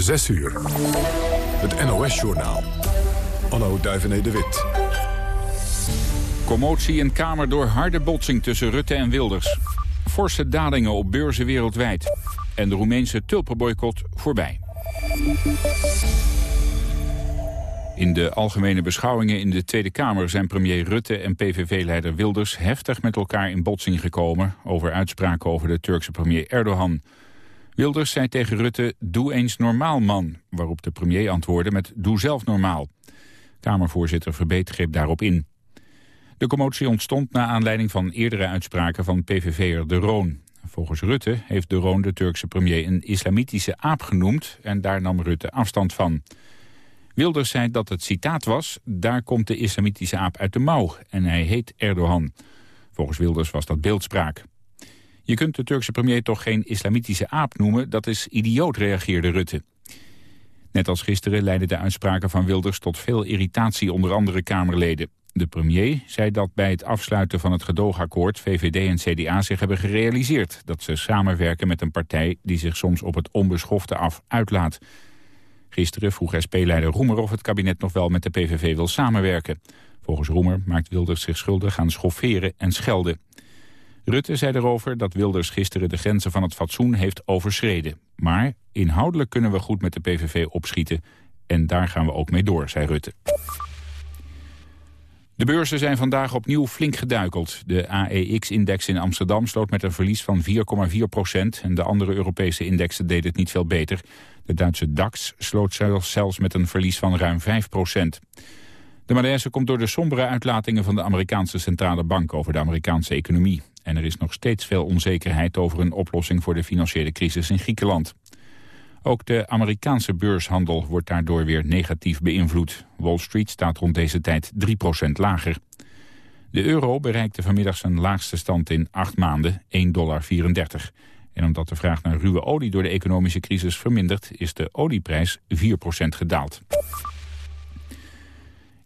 6 uur. Het NOS-journaal. Anno Duivené de Wit. Commotie in Kamer door harde botsing tussen Rutte en Wilders. Forse dalingen op beurzen wereldwijd. En de Roemeense tulpenboycott voorbij. In de algemene beschouwingen in de Tweede Kamer zijn premier Rutte en PVV-leider Wilders heftig met elkaar in botsing gekomen over uitspraken over de Turkse premier Erdogan. Wilders zei tegen Rutte, doe eens normaal man, waarop de premier antwoordde met doe zelf normaal. Kamervoorzitter Verbeet greep daarop in. De commotie ontstond na aanleiding van eerdere uitspraken van PVV'er De Roon. Volgens Rutte heeft De Roon de Turkse premier een islamitische aap genoemd en daar nam Rutte afstand van. Wilders zei dat het citaat was, daar komt de islamitische aap uit de mouw en hij heet Erdogan. Volgens Wilders was dat beeldspraak. Je kunt de Turkse premier toch geen islamitische aap noemen, dat is idioot, reageerde Rutte. Net als gisteren leidden de uitspraken van Wilders tot veel irritatie onder andere Kamerleden. De premier zei dat bij het afsluiten van het gedoogakkoord VVD en CDA zich hebben gerealiseerd dat ze samenwerken met een partij die zich soms op het onbeschofte af uitlaat. Gisteren vroeg SP-leider Roemer of het kabinet nog wel met de PVV wil samenwerken. Volgens Roemer maakt Wilders zich schuldig aan schofferen en schelden. Rutte zei erover dat Wilders gisteren de grenzen van het fatsoen heeft overschreden. Maar inhoudelijk kunnen we goed met de PVV opschieten. En daar gaan we ook mee door, zei Rutte. De beurzen zijn vandaag opnieuw flink geduikeld. De AEX-index in Amsterdam sloot met een verlies van 4,4 procent... en de andere Europese indexen deden het niet veel beter. De Duitse DAX sloot zelfs met een verlies van ruim 5 procent. De malaise komt door de sombere uitlatingen van de Amerikaanse Centrale Bank over de Amerikaanse economie. En er is nog steeds veel onzekerheid over een oplossing voor de financiële crisis in Griekenland. Ook de Amerikaanse beurshandel wordt daardoor weer negatief beïnvloed. Wall Street staat rond deze tijd 3% lager. De euro bereikte vanmiddag zijn laagste stand in acht maanden, 1,34 dollar. En omdat de vraag naar ruwe olie door de economische crisis vermindert... is de olieprijs 4% gedaald.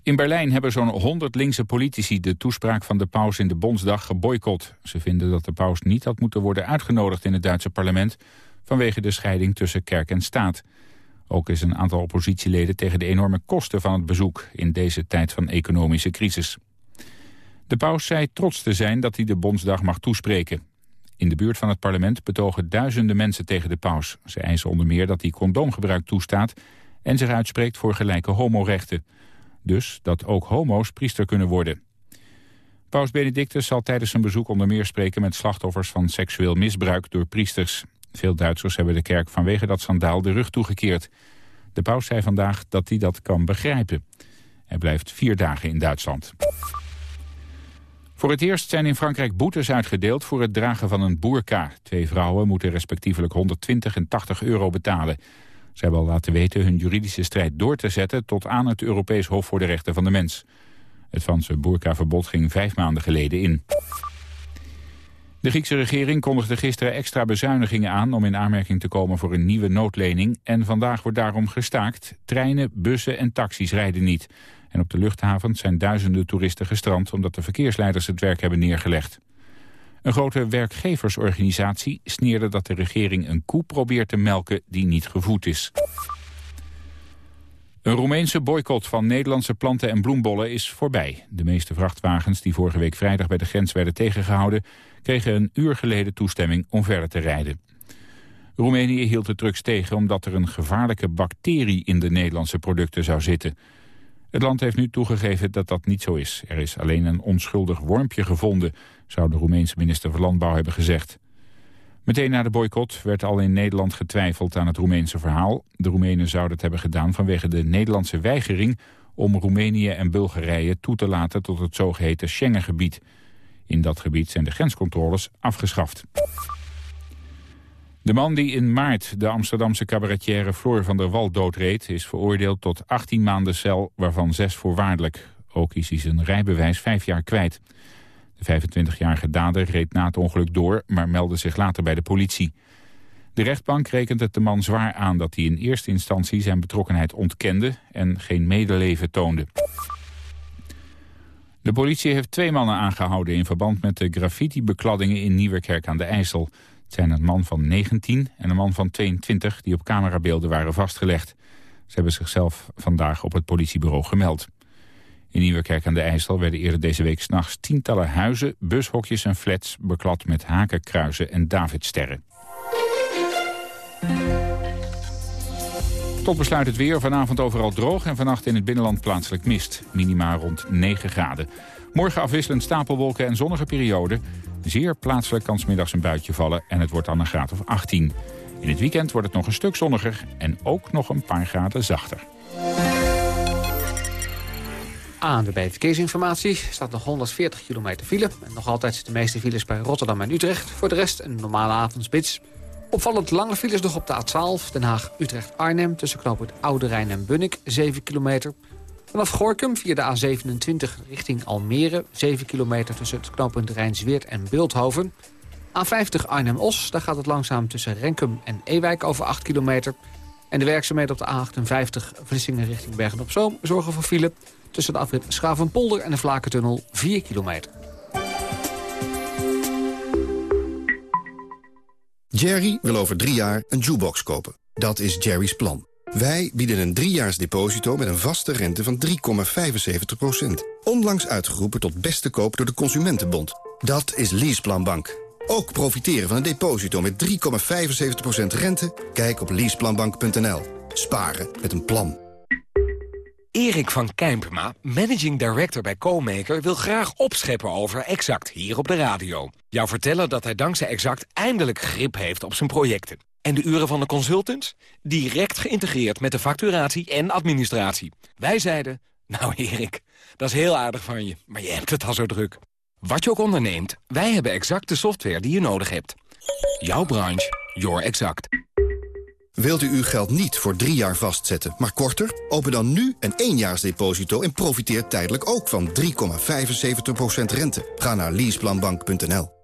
In Berlijn hebben zo'n 100 linkse politici de toespraak van de paus in de Bondsdag geboycott. Ze vinden dat de paus niet had moeten worden uitgenodigd in het Duitse parlement vanwege de scheiding tussen kerk en staat. Ook is een aantal oppositieleden tegen de enorme kosten van het bezoek in deze tijd van economische crisis. De paus zei trots te zijn dat hij de Bondsdag mag toespreken. In de buurt van het parlement betogen duizenden mensen tegen de paus. Ze eisen onder meer dat hij condoomgebruik toestaat en zich uitspreekt voor gelijke homorechten. Dus dat ook homo's priester kunnen worden. Paus Benedictus zal tijdens zijn bezoek onder meer spreken met slachtoffers van seksueel misbruik door priesters. Veel Duitsers hebben de kerk vanwege dat schandaal de rug toegekeerd. De paus zei vandaag dat hij dat kan begrijpen. Hij blijft vier dagen in Duitsland. Voor het eerst zijn in Frankrijk boetes uitgedeeld voor het dragen van een boerka. Twee vrouwen moeten respectievelijk 120 en 80 euro betalen. Ze hebben al laten weten hun juridische strijd door te zetten... tot aan het Europees Hof voor de Rechten van de Mens. Het Franse boerkaverbod ging vijf maanden geleden in. De Griekse regering kondigde gisteren extra bezuinigingen aan... om in aanmerking te komen voor een nieuwe noodlening. En vandaag wordt daarom gestaakt. Treinen, bussen en taxis rijden niet. En op de luchthavens zijn duizenden toeristen gestrand... omdat de verkeersleiders het werk hebben neergelegd. Een grote werkgeversorganisatie sneerde dat de regering een koe probeert te melken die niet gevoed is. Een Roemeense boycott van Nederlandse planten en bloembollen is voorbij. De meeste vrachtwagens die vorige week vrijdag bij de grens werden tegengehouden... kregen een uur geleden toestemming om verder te rijden. Roemenië hield de trucks tegen omdat er een gevaarlijke bacterie in de Nederlandse producten zou zitten. Het land heeft nu toegegeven dat dat niet zo is. Er is alleen een onschuldig wormpje gevonden, zou de Roemeense minister van Landbouw hebben gezegd. Meteen na de boycott werd al in Nederland getwijfeld aan het Roemeense verhaal. De Roemenen zouden het hebben gedaan vanwege de Nederlandse weigering... om Roemenië en Bulgarije toe te laten tot het zogeheten Schengengebied. In dat gebied zijn de grenscontroles afgeschaft. De man die in maart de Amsterdamse cabaretière Floor van der Wal doodreed... is veroordeeld tot 18 maanden cel, waarvan 6 voorwaardelijk. Ook is hij zijn rijbewijs vijf jaar kwijt. De 25-jarige dader reed na het ongeluk door, maar meldde zich later bij de politie. De rechtbank rekent het de man zwaar aan dat hij in eerste instantie zijn betrokkenheid ontkende en geen medeleven toonde. De politie heeft twee mannen aangehouden in verband met de graffiti-bekladdingen in Nieuwerkerk aan de IJssel. Zijn een man van 19 en een man van 22 die op camerabeelden waren vastgelegd. Ze hebben zichzelf vandaag op het politiebureau gemeld. In Nieuwekerk aan de IJssel werden eerder deze week s'nachts tientallen huizen, bushokjes en flats beklad met hakenkruizen en davidsterren. Tot besluit het weer. Vanavond overal droog en vannacht in het binnenland plaatselijk mist. Minima rond 9 graden. Morgen afwisselend stapelwolken en zonnige periode. Zeer plaatselijk kan middags een buitje vallen en het wordt dan een graad of 18. In het weekend wordt het nog een stuk zonniger en ook nog een paar graden zachter. Aan de Verkeersinformatie staat nog 140 kilometer file. En nog altijd de meeste files bij Rotterdam en Utrecht. Voor de rest een normale avondspits. Opvallend lange files nog op de A12, Den Haag-Utrecht-Arnhem... tussen knooppunt Oude Rijn en Bunnik, 7 kilometer. Vanaf Gorkum via de A27 richting Almere... 7 kilometer tussen het knooppunt Rijnsweert en Beeldhoven. A50 Arnhem-Os, daar gaat het langzaam tussen Renkum en Ewijk over 8 kilometer. En de werkzaamheden op de A58 Vlissingen richting Bergen-op-Zoom... zorgen voor file tussen de afrit Schavenpolder en de Vlakentunnel 4 kilometer. Jerry wil over drie jaar een jukebox kopen. Dat is Jerry's plan. Wij bieden een driejaars deposito met een vaste rente van 3,75%. Onlangs uitgeroepen tot beste koop door de Consumentenbond. Dat is Leaseplan Bank. Ook profiteren van een deposito met 3,75% rente? Kijk op leaseplanbank.nl. Sparen met een plan. Erik van Kijmpema, managing director bij CoMaker... wil graag opscheppen over Exact hier op de radio. Jou vertellen dat hij dankzij Exact eindelijk grip heeft op zijn projecten. En de uren van de consultants? Direct geïntegreerd met de facturatie en administratie. Wij zeiden, nou Erik, dat is heel aardig van je, maar je hebt het al zo druk. Wat je ook onderneemt, wij hebben exact de software die je nodig hebt. Jouw branche, your exact. Wilt u uw geld niet voor drie jaar vastzetten, maar korter? Open dan nu een éénjaarsdeposito en profiteer tijdelijk ook van 3,75% rente. Ga naar leaseplanbank.nl.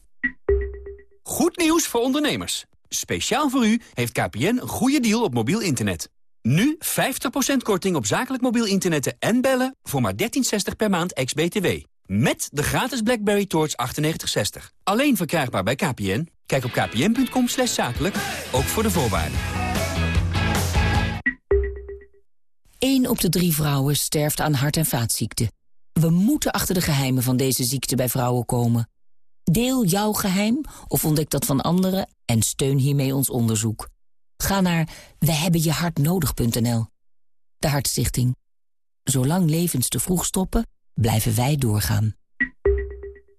Goed nieuws voor ondernemers. Speciaal voor u heeft KPN een goede deal op mobiel internet. Nu 50% korting op zakelijk mobiel internet en bellen voor maar 13,60 per maand ex-BTW. Met de gratis BlackBerry Torch 9860. Alleen verkrijgbaar bij KPN. Kijk op kpn.com slash zakelijk, ook voor de voorwaarden. 1 op de drie vrouwen sterft aan hart- en vaatziekten. We moeten achter de geheimen van deze ziekte bij vrouwen komen. Deel jouw geheim of ontdek dat van anderen en steun hiermee ons onderzoek. Ga naar wehebbenjehartnodig.nl. De Hartstichting. Zolang levens te vroeg stoppen, blijven wij doorgaan.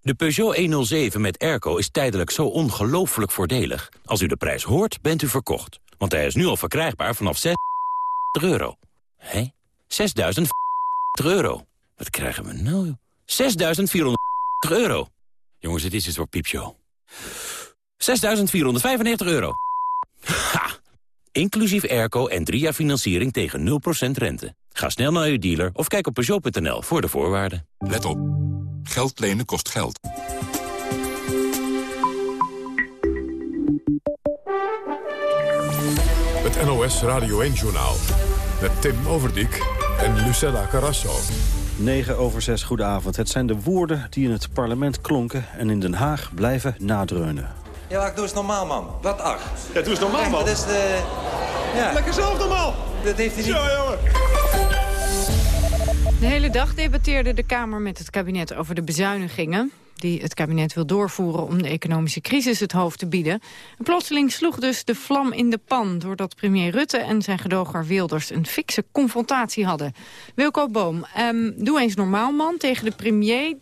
De Peugeot 107 met airco is tijdelijk zo ongelooflijk voordelig. Als u de prijs hoort, bent u verkocht. Want hij is nu al verkrijgbaar vanaf 6 euro. Hé? 6.000 euro. Wat krijgen we nou? 6.400 euro. Jongens, het is iets voor piepshow. 6.495 euro. Ha! Inclusief airco en drie jaar financiering tegen 0% rente. Ga snel naar uw dealer of kijk op Peugeot.nl voor de voorwaarden. Let op. Geld lenen kost geld. Het NOS Radio 1-journaal. Met Tim Overdijk en Lucella Carrasso. 9 over 6, goedenavond. Het zijn de woorden die in het parlement klonken... en in Den Haag blijven nadreunen. Ja, doe eens normaal, man. Wat ach. Ja, doe eens normaal, man. Dat is de... Ja. Lekker zelf normaal. Dat heeft hij niet... Zo, jongen. De hele dag debatteerde de Kamer met het kabinet over de bezuinigingen die het kabinet wil doorvoeren om de economische crisis het hoofd te bieden. En plotseling sloeg dus de vlam in de pan... doordat premier Rutte en zijn gedoger Wilders een fikse confrontatie hadden. Wilco Boom, um, doe eens normaal man tegen de premier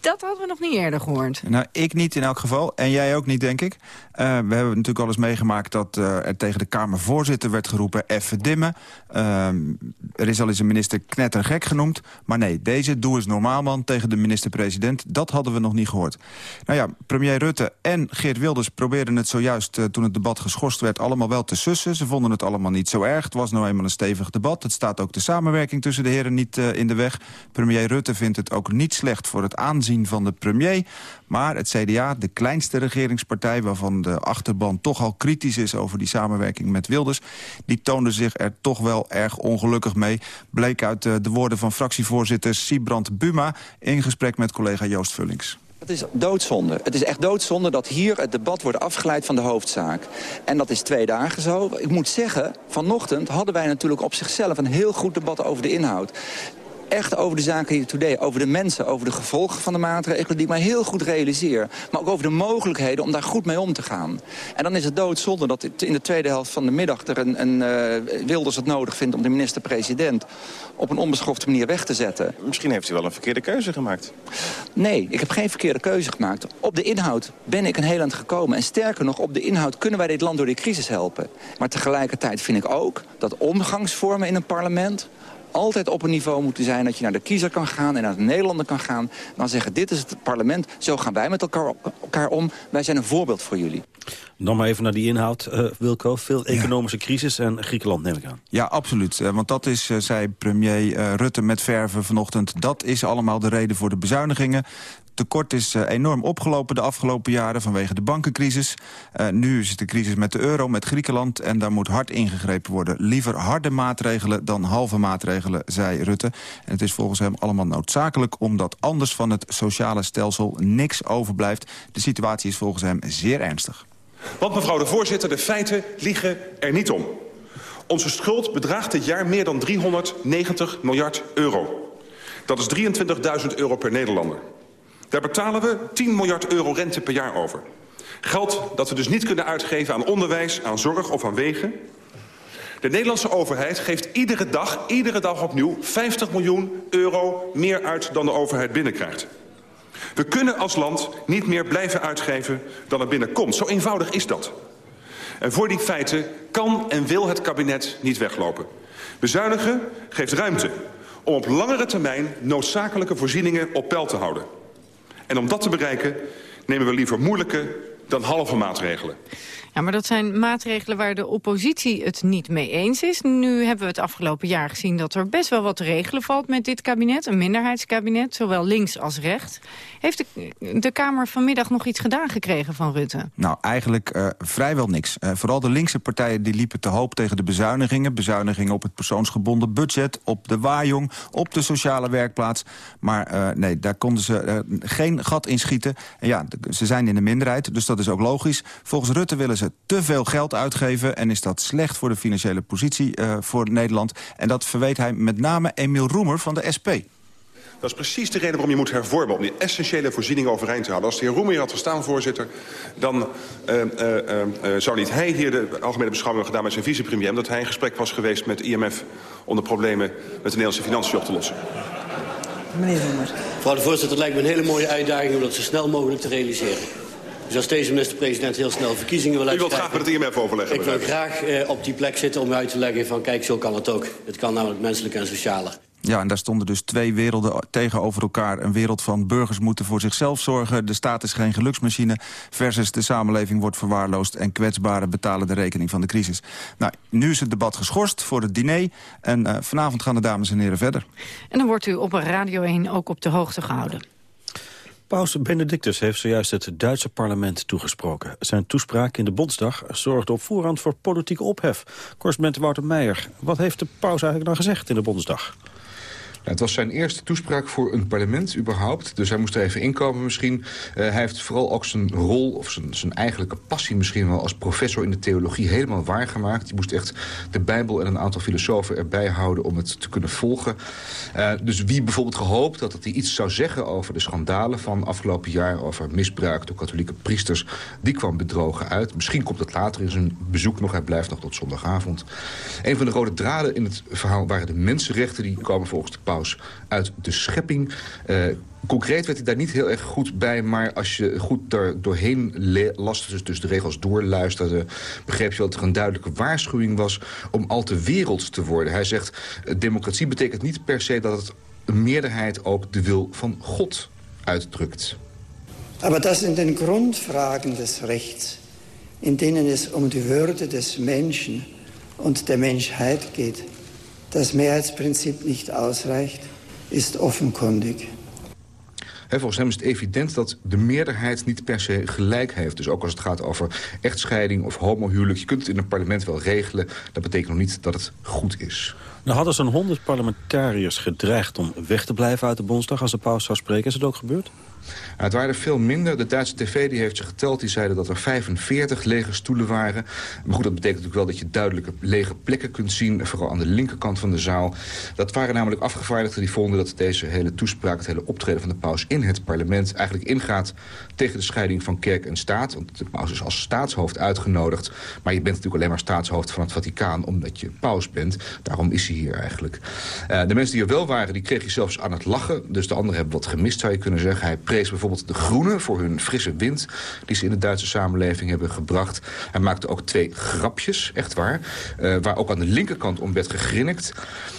Dat hadden we nog niet eerder gehoord. Nou, ik niet in elk geval. En jij ook niet, denk ik. Uh, we hebben natuurlijk al eens meegemaakt dat uh, er tegen de Kamervoorzitter werd geroepen... even dimmen. Uh, er is al eens een minister knettergek genoemd. Maar nee, deze doe eens normaal man tegen de minister-president. Dat hadden we nog niet gehoord. Nou ja, premier Rutte en Geert Wilders probeerden het zojuist... Toen het debat geschorst werd, allemaal wel te sussen. Ze vonden het allemaal niet zo erg. Het was nou eenmaal een stevig debat. Het staat ook de samenwerking tussen de heren niet in de weg. Premier Rutte vindt het ook niet slecht voor het aanzien van de premier. Maar het CDA, de kleinste regeringspartij... waarvan de achterban toch al kritisch is over die samenwerking met Wilders... die toonde zich er toch wel erg ongelukkig mee. Bleek uit de woorden van fractievoorzitter Siebrand Buma... in gesprek met collega Joost Vullings. Het is doodzonde. Het is echt doodzonde dat hier het debat wordt afgeleid van de hoofdzaak. En dat is twee dagen zo. Ik moet zeggen, vanochtend hadden wij natuurlijk op zichzelf... een heel goed debat over de inhoud echt over de zaken hier today. Over de mensen, over de gevolgen van de maatregelen die ik mij heel goed realiseer. Maar ook over de mogelijkheden om daar goed mee om te gaan. En dan is het doodzonde dat in de tweede helft van de middag... er een, een uh, Wilders het nodig vindt om de minister-president... op een onbeschofte manier weg te zetten. Misschien heeft u wel een verkeerde keuze gemaakt. Nee, ik heb geen verkeerde keuze gemaakt. Op de inhoud ben ik een heel eind gekomen. En sterker nog, op de inhoud kunnen wij dit land door die crisis helpen. Maar tegelijkertijd vind ik ook dat omgangsvormen in een parlement altijd op een niveau moeten zijn dat je naar de kiezer kan gaan... en naar de Nederlander kan gaan. Dan zeggen, dit is het parlement, zo gaan wij met elkaar, elkaar om. Wij zijn een voorbeeld voor jullie. Dan maar even naar die inhoud, uh, Wilco. Veel economische ja. crisis en Griekenland neem ik aan. Ja, absoluut. Uh, want dat is, uh, zei premier Rutte met verven vanochtend... dat is allemaal de reden voor de bezuinigingen tekort is enorm opgelopen de afgelopen jaren vanwege de bankencrisis. Uh, nu is het de crisis met de euro, met Griekenland... en daar moet hard ingegrepen worden. Liever harde maatregelen dan halve maatregelen, zei Rutte. En het is volgens hem allemaal noodzakelijk... omdat anders van het sociale stelsel niks overblijft. De situatie is volgens hem zeer ernstig. Want mevrouw de voorzitter, de feiten liegen er niet om. Onze schuld bedraagt dit jaar meer dan 390 miljard euro. Dat is 23.000 euro per Nederlander. Daar betalen we 10 miljard euro rente per jaar over. Geld dat we dus niet kunnen uitgeven aan onderwijs, aan zorg of aan wegen. De Nederlandse overheid geeft iedere dag, iedere dag opnieuw 50 miljoen euro meer uit dan de overheid binnenkrijgt. We kunnen als land niet meer blijven uitgeven dan er binnenkomt. Zo eenvoudig is dat. En voor die feiten kan en wil het kabinet niet weglopen. Bezuinigen geeft ruimte om op langere termijn noodzakelijke voorzieningen op peil te houden. En om dat te bereiken nemen we liever moeilijke dan halve maatregelen. Ja, maar dat zijn maatregelen waar de oppositie het niet mee eens is. Nu hebben we het afgelopen jaar gezien dat er best wel wat te regelen valt met dit kabinet. Een minderheidskabinet, zowel links als rechts. Heeft de, de Kamer vanmiddag nog iets gedaan gekregen van Rutte? Nou, eigenlijk uh, vrijwel niks. Uh, vooral de linkse partijen die liepen te hoop tegen de bezuinigingen. Bezuinigingen op het persoonsgebonden budget, op de waaijong, op de sociale werkplaats. Maar uh, nee, daar konden ze geen gat in schieten. En ja, ze zijn in de minderheid, dus dat is ook logisch. Volgens Rutte willen ze te veel geld uitgeven... en is dat slecht voor de financiële positie uh, voor Nederland. En dat verweet hij met name Emiel Roemer van de SP. Dat is precies de reden waarom je moet hervormen... om die essentiële voorzieningen overeind te houden. Als de heer Roemer hier had gestaan, voorzitter... dan uh, uh, uh, zou niet hij hier de algemene beschouwing gedaan met zijn vicepremier... omdat hij in gesprek was geweest met IMF... om de problemen met de Nederlandse financiën op te lossen. Meneer Roemer. Mevrouw de voorzitter, het lijkt me een hele mooie uitdaging... om dat zo snel mogelijk te realiseren. Dus als deze minister-president heel snel verkiezingen wil uitschrijven... U wilt graag met het IMF overleggen? Ik wil graag uh, op die plek zitten om u uit te leggen van... kijk, zo kan het ook. Het kan namelijk menselijk en socialer. Ja, en daar stonden dus twee werelden tegenover elkaar. Een wereld van burgers moeten voor zichzelf zorgen. De staat is geen geluksmachine. Versus de samenleving wordt verwaarloosd... en kwetsbaren betalen de rekening van de crisis. Nou, nu is het debat geschorst voor het diner. En uh, vanavond gaan de dames en heren verder. En dan wordt u op Radio 1 ook op de hoogte gehouden. Paus Benedictus heeft zojuist het Duitse parlement toegesproken. Zijn toespraak in de Bondsdag zorgde op voorhand voor politieke ophef. Correspondent Wouter Meijer, wat heeft de paus eigenlijk dan gezegd in de Bondsdag? Het was zijn eerste toespraak voor een parlement überhaupt. Dus hij moest er even inkomen misschien. Uh, hij heeft vooral ook zijn rol, of zijn, zijn eigenlijke passie misschien wel... als professor in de theologie helemaal waargemaakt. Hij moest echt de Bijbel en een aantal filosofen erbij houden... om het te kunnen volgen. Uh, dus wie bijvoorbeeld gehoopt had dat hij iets zou zeggen... over de schandalen van afgelopen jaar... over misbruik door katholieke priesters... die kwam bedrogen uit. Misschien komt dat later in zijn bezoek nog. Hij blijft nog tot zondagavond. Een van de rode draden in het verhaal waren de mensenrechten. Die komen volgens de paus uit de schepping. Uh, concreet werd hij daar niet heel erg goed bij... maar als je goed daar doorheen las, dus, dus de regels doorluisterde... begreep je dat er een duidelijke waarschuwing was... om al te werelds te worden. Hij zegt, democratie betekent niet per se dat het een meerderheid ook de wil van God uitdrukt. Maar dat zijn de Grundfragen des Rechts, in denen es um die Würde des Menschen und der Menschheit geht. Das Mehrheitsprinzip nicht ausreicht, ist offenkundig. volgens hem is het evident dat de meerderheid niet per se gelijk heeft. Dus ook als het gaat over echtscheiding of homohuwelijk. Je kunt het in een parlement wel regelen. Dat betekent nog niet dat het goed is. Nou hadden zo'n honderd parlementariërs gedreigd om weg te blijven uit de Bondsdag als de paus zou spreken. Is het ook gebeurd? Het waren er veel minder. De Duitse tv die heeft ze geteld. Die zeiden dat er 45 lege stoelen waren. Maar goed, dat betekent natuurlijk wel dat je duidelijke lege plekken kunt zien. Vooral aan de linkerkant van de zaal. Dat waren namelijk afgevaardigden die vonden dat deze hele toespraak... het hele optreden van de paus in het parlement eigenlijk ingaat... tegen de scheiding van kerk en staat. Want de paus is als staatshoofd uitgenodigd. Maar je bent natuurlijk alleen maar staatshoofd van het Vaticaan... omdat je paus bent. Daarom is hij hier eigenlijk. Uh, de mensen die er wel waren, die kreeg je zelfs aan het lachen. Dus de anderen hebben wat gemist, zou je kunnen zeggen. Hij prees bijvoorbeeld de Groenen voor hun frisse wind... die ze in de Duitse samenleving hebben gebracht. Hij maakte ook twee grapjes, echt waar. Uh, waar ook aan de linkerkant om werd gegrinnikt.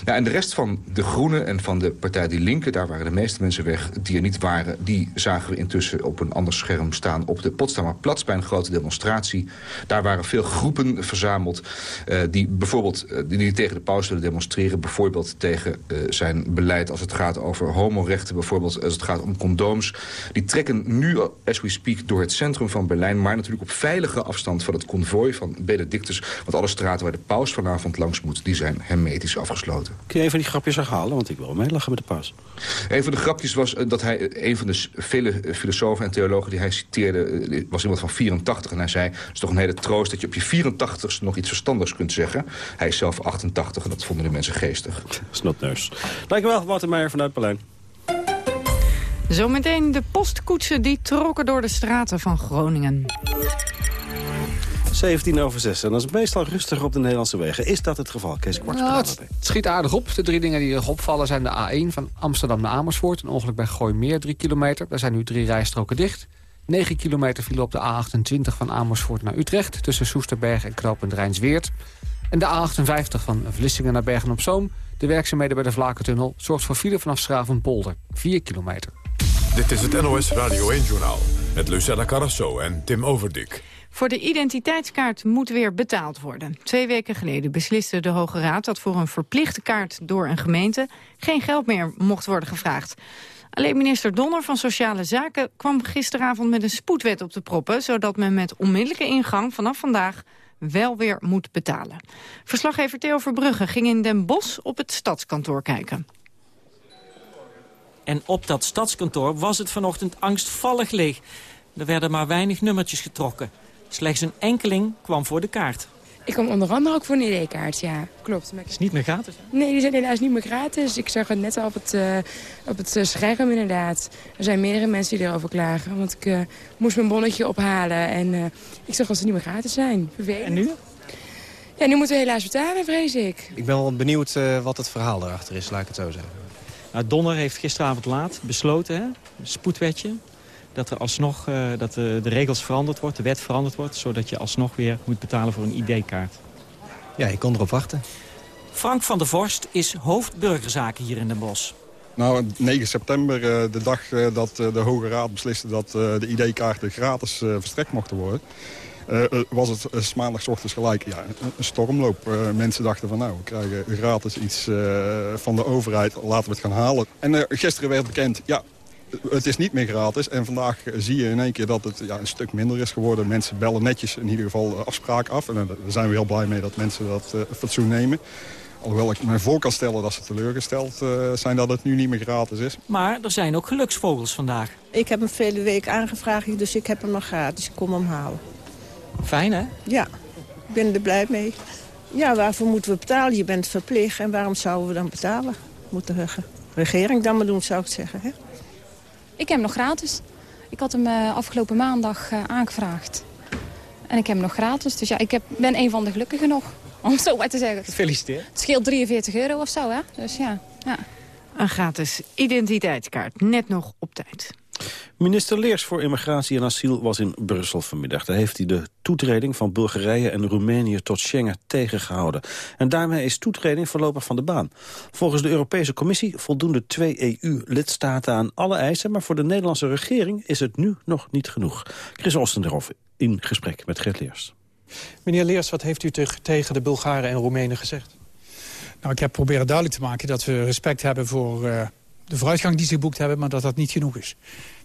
Ja, en de rest van de Groenen en van de Partij Die Linken... daar waren de meeste mensen weg die er niet waren... die zagen we intussen op een ander scherm staan... op de Potsdamer Platz bij een grote demonstratie. Daar waren veel groepen verzameld... Uh, die bijvoorbeeld uh, die tegen de paus willen demonstreren. Bijvoorbeeld tegen zijn beleid als het gaat over homorechten. Bijvoorbeeld als het gaat om condooms. Die trekken nu, as we speak, door het centrum van Berlijn... maar natuurlijk op veilige afstand van het konvooi van Benedictus. Want alle straten waar de paus vanavond langs moet... die zijn hermetisch afgesloten. Kun je een van die grapjes herhalen? Want ik wil meelachen met de paus. Een van de grapjes was eh, dat hij... een van de vele filosofen en theologen die hij citeerde... Eh, was iemand van 84 en hij zei... het is toch een hele troost dat je op je 84 nog iets verstandigs kunt zeggen. Hij is zelf 88 en dat vonden de mensen geestig. Snotneus. Dankjewel, Wouter Meijer vanuit Berlijn. Zometeen de postkoetsen die trokken door de straten van Groningen. 17 over 6. En dat is meestal rustiger op de Nederlandse wegen. Is dat het geval, Kees Kwarts? Nou, het schiet aardig op. De drie dingen die er opvallen zijn de A1 van Amsterdam naar Amersfoort. Een ongeluk bij Gooimeer, 3 kilometer. Daar zijn nu drie rijstroken dicht. 9 kilometer viel op de A28 van Amersfoort naar Utrecht... tussen Soesterberg en knooppunt Rijnsweert. En de A58 van Vlissingen naar Bergen-op-Zoom... de werkzaamheden bij de Vlakentunnel... zorgt voor file vanaf Schravenpolder, 4 kilometer. Dit is het NOS Radio 1-journaal met Lucella Carrasso en Tim Overdik. Voor de identiteitskaart moet weer betaald worden. Twee weken geleden besliste de Hoge Raad dat voor een verplichte kaart door een gemeente geen geld meer mocht worden gevraagd. Alleen minister Donner van Sociale Zaken kwam gisteravond met een spoedwet op de proppen... zodat men met onmiddellijke ingang vanaf vandaag wel weer moet betalen. Verslaggever Theo Verbrugge ging in Den Bosch op het stadskantoor kijken. En op dat stadskantoor was het vanochtend angstvallig leeg. Er werden maar weinig nummertjes getrokken. Slechts een enkeling kwam voor de kaart. Ik kom onder andere ook voor een ID-kaart, ja. Klopt. Het is niet meer gratis? Nee, die zijn helaas niet meer gratis. Ik zag het net al op het, uh, op het eh, scherm inderdaad. Er zijn meerdere mensen die erover klagen. Want ik uh, moest mijn bonnetje ophalen en uh, ik zag dat ze niet meer gratis zijn. Vervelend. En nu? Ja, nu moeten we helaas betalen, vrees ik. Ik ben wel benieuwd wat het verhaal erachter is, laat ik het zo zeggen. Nou, Donner heeft gisteravond laat besloten, hè, een spoedwetje... dat, er alsnog, uh, dat de, de, regels veranderd wordt, de wet veranderd wordt... zodat je alsnog weer moet betalen voor een ID-kaart. Ja, ik kon erop wachten. Frank van der Vorst is hoofdburgerzaken hier in Den Bosch. Nou, 9 september, uh, de dag dat de Hoge Raad besliste dat de ID-kaarten gratis verstrekt mochten worden... was het uh, maandagochtends gelijk ja, een stormloop. mensen dachten van nou, we krijgen gratis iets van de overheid, laten we het gaan halen. En gisteren werd bekend, ja, het is niet meer gratis. En vandaag zie je in één keer dat het ja, een stuk minder is geworden. Mensen bellen netjes in ieder geval afspraken af. En daar zijn we heel blij mee dat mensen dat uh, fatsoen nemen. Alhoewel ik me voor kan stellen dat ze teleurgesteld uh, zijn dat het nu niet meer gratis is. Maar er zijn ook geluksvogels vandaag. Ik heb hem vele week aangevraagd, dus ik heb hem nog gratis. Ik kom hem halen. Fijn, hè? Ja, ik ben er blij mee. Ja, waarvoor moeten we betalen? Je bent verplicht. En waarom zouden we dan betalen? Moet de regering dan maar doen, zou ik zeggen. Hè? Ik heb hem nog gratis. Ik had hem uh, afgelopen maandag uh, aangevraagd. En ik heb hem nog gratis. Dus ja, ik heb, ben een van de gelukkigen nog. Om het zo maar te zeggen. Gefeliciteerd. Het scheelt 43 euro of zo, hè? Dus ja. ja. een gratis identiteitskaart. Net nog op tijd. Minister Leers voor Immigratie en Asiel was in Brussel vanmiddag. Daar heeft hij de toetreding van Bulgarije en Roemenië tot Schengen tegengehouden. En daarmee is toetreding voorlopig van de baan. Volgens de Europese Commissie voldoen de twee EU-lidstaten aan alle eisen... maar voor de Nederlandse regering is het nu nog niet genoeg. Chris Ostenderhoff in gesprek met Gert Leers. Meneer Leers, wat heeft u tegen de Bulgaren en Roemenen gezegd? Nou, ik heb proberen duidelijk te maken dat we respect hebben voor uh, de vooruitgang die ze geboekt hebben, maar dat dat niet genoeg is.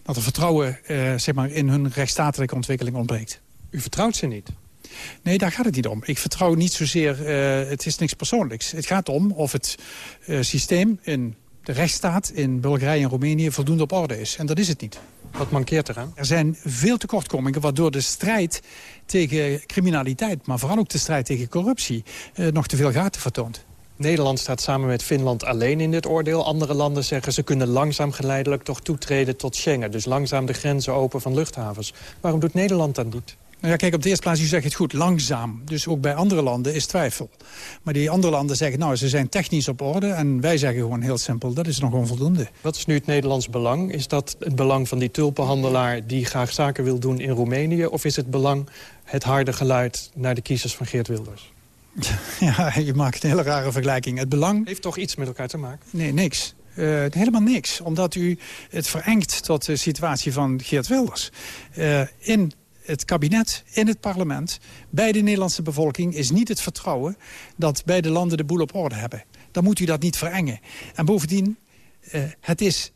Dat er vertrouwen uh, zeg maar, in hun rechtsstatelijke ontwikkeling ontbreekt. U vertrouwt ze niet? Nee, daar gaat het niet om. Ik vertrouw niet zozeer, uh, het is niks persoonlijks. Het gaat om of het systeem in de rechtsstaat in Bulgarije en Roemenië voldoende op orde is. En dat is het niet. Wat mankeert eraan? Er zijn veel tekortkomingen waardoor de strijd tegen criminaliteit... maar vooral ook de strijd tegen corruptie nog te veel gaten vertoont. Nederland staat samen met Finland alleen in dit oordeel. Andere landen zeggen ze kunnen langzaam geleidelijk toch toetreden tot Schengen. Dus langzaam de grenzen open van luchthavens. Waarom doet Nederland dan niet? Nou ja, kijk, op de eerste plaats, u zegt het goed, langzaam. Dus ook bij andere landen is twijfel. Maar die andere landen zeggen, nou, ze zijn technisch op orde. En wij zeggen gewoon heel simpel, dat is nog onvoldoende. Wat is nu het Nederlands belang? Is dat het belang van die tulpenhandelaar die graag zaken wil doen in Roemenië? Of is het belang het harde geluid naar de kiezers van Geert Wilders? Ja, je maakt een hele rare vergelijking. Het belang... Heeft toch iets met elkaar te maken? Nee, niks. Uh, helemaal niks. Omdat u het verengt tot de situatie van Geert Wilders. Uh, in het kabinet, in het parlement, bij de Nederlandse bevolking... is niet het vertrouwen dat beide landen de boel op orde hebben. Dan moet u dat niet verengen. En bovendien, uh, het is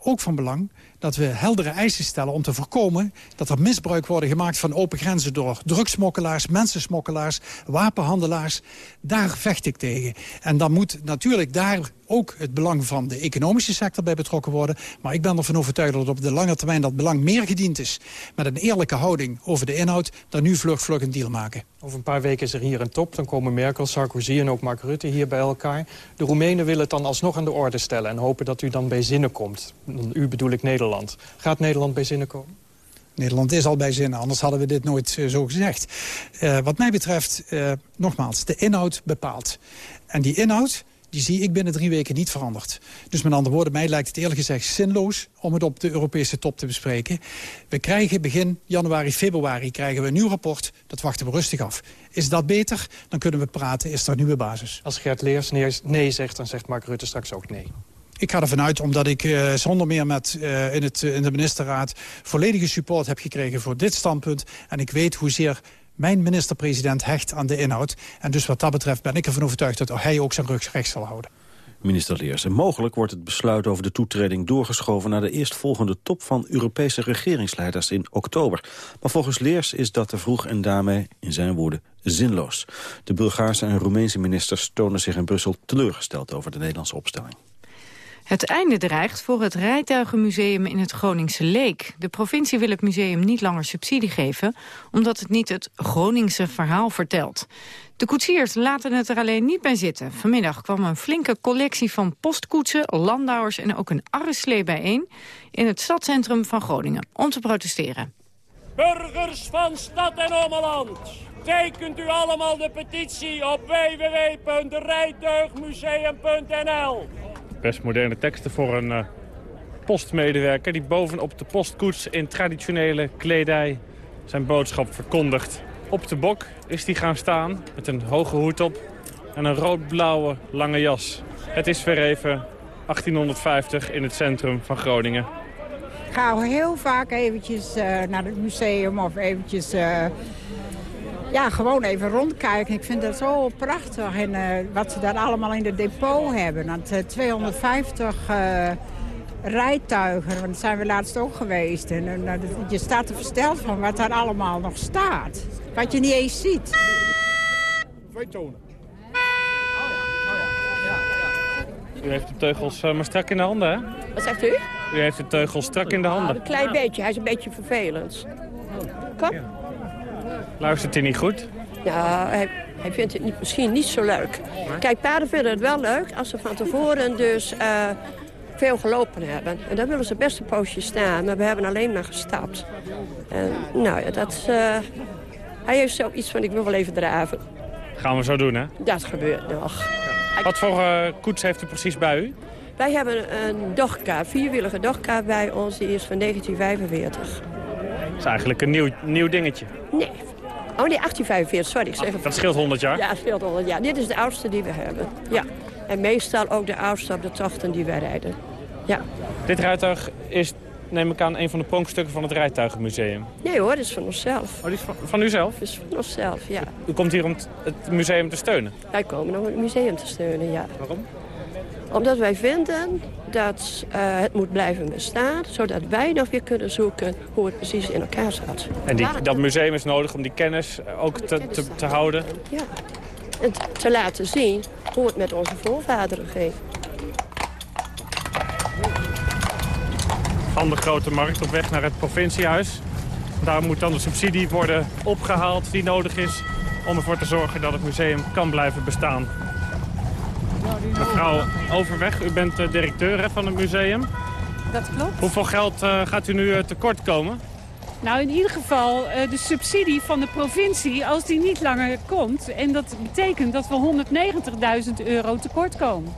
ook van belang dat we heldere eisen stellen om te voorkomen dat er misbruik worden gemaakt van open grenzen door drugsmokkelaars, mensensmokkelaars, wapenhandelaars. Daar vecht ik tegen. En dan moet natuurlijk daar ook het belang van de economische sector bij betrokken worden. Maar ik ben ervan overtuigd dat op de lange termijn dat belang meer gediend is... met een eerlijke houding over de inhoud dan nu vlug vlug een deal maken. Over een paar weken is er hier een top. Dan komen Merkel, Sarkozy en ook Mark Rutte hier bij elkaar. De Roemenen willen het dan alsnog aan de orde stellen... en hopen dat u dan bij zinnen komt. U bedoel ik Nederland. Gaat Nederland bij zinnen komen? Nederland is al bij zinnen, anders hadden we dit nooit uh, zo gezegd. Uh, wat mij betreft, uh, nogmaals, de inhoud bepaalt. En die inhoud, die zie ik binnen drie weken niet veranderd. Dus met andere woorden, mij lijkt het eerlijk gezegd zinloos... om het op de Europese top te bespreken. We krijgen begin januari, februari krijgen we een nieuw rapport. Dat wachten we rustig af. Is dat beter? Dan kunnen we praten. Is er een nieuwe basis? Als Gert Leers nee zegt, dan zegt Mark Rutte straks ook nee. Ik ga ervan uit, omdat ik uh, zonder meer met, uh, in, het, in de ministerraad... volledige support heb gekregen voor dit standpunt. En ik weet hoezeer mijn minister-president hecht aan de inhoud. En dus wat dat betreft ben ik ervan overtuigd dat hij ook zijn rug recht zal houden. Minister Leers. En mogelijk wordt het besluit over de toetreding doorgeschoven... naar de eerstvolgende top van Europese regeringsleiders in oktober. Maar volgens Leers is dat te vroeg en daarmee, in zijn woorden, zinloos. De Bulgaarse en Roemeense ministers tonen zich in Brussel teleurgesteld... over de Nederlandse opstelling. Het einde dreigt voor het Rijtuigenmuseum in het Groningse Leek. De provincie wil het museum niet langer subsidie geven... omdat het niet het Groningse verhaal vertelt. De koetsiers laten het er alleen niet bij zitten. Vanmiddag kwam een flinke collectie van postkoetsen, landauers... en ook een arreslee bijeen in het stadscentrum van Groningen... om te protesteren. Burgers van stad en ommeland, tekent u allemaal de petitie op www.rijtuigmuseum.nl best moderne teksten voor een uh, postmedewerker... die bovenop de postkoets in traditionele kledij zijn boodschap verkondigt. Op de bok is hij gaan staan met een hoge hoed op en een rood-blauwe lange jas. Het is weer even 1850 in het centrum van Groningen. Ik ga heel vaak eventjes uh, naar het museum of eventjes... Uh ja, gewoon even rondkijken. Ik vind dat zo prachtig. En uh, wat ze daar allemaal in de depot hebben. Dat, uh, 250 uh, rijtuigen, want daar zijn we laatst ook geweest. En uh, je staat er versteld van wat daar allemaal nog staat. Wat je niet eens ziet. Twee tonen. U heeft de teugels uh, maar strak in de handen, hè? Wat zegt u? U heeft de teugels strak in de handen. een klein beetje. Hij is een beetje vervelend. Kom. Luistert hij niet goed? Ja, hij, hij vindt het niet, misschien niet zo leuk. Kijk, paarden vinden het wel leuk als ze van tevoren dus uh, veel gelopen hebben. En dan willen ze best een poosje staan, maar we hebben alleen maar gestapt. En nou ja, dat, uh, hij heeft zoiets van, ik wil wel even draven. Gaan we zo doen, hè? Dat gebeurt nog. Wat voor uh, koets heeft u precies bij u? Wij hebben een dagkaart, vierwielige dagkaart bij ons, die is van 1945. Dat is eigenlijk een nieuw, nieuw dingetje. Nee. Oh nee, 1845, sorry. Ik zeg Dat scheelt 100 jaar? Ja, dat scheelt 100 jaar. Dit is de oudste die we hebben. Ja. En meestal ook de oudste op de tochten die wij rijden. Ja. Dit rijtuig is, neem ik aan, een van de pronkstukken van het Rijtuigenmuseum. Nee hoor, dit is van onszelf. Oh, is van, van u zelf? Dat is van onszelf, ja. U komt hier om het museum te steunen? Wij komen om het museum te steunen, ja. Waarom? Omdat wij vinden dat eh, het moet blijven bestaan... zodat wij nog weer kunnen zoeken hoe het precies in elkaar zat. En die, dat museum is nodig om die kennis ook te, te, te houden? Ja. En te laten zien hoe het met onze voorvaderen ging. Van de Grote Markt op weg naar het provinciehuis. Daar moet dan de subsidie worden opgehaald die nodig is... om ervoor te zorgen dat het museum kan blijven bestaan. Mevrouw Overweg, u bent eh, directeur hè, van het museum. Dat klopt. Hoeveel geld eh, gaat u nu eh, tekort komen? Nou, in ieder geval de subsidie van de provincie, als die niet langer komt... en dat betekent dat we 190.000 euro tekort komen.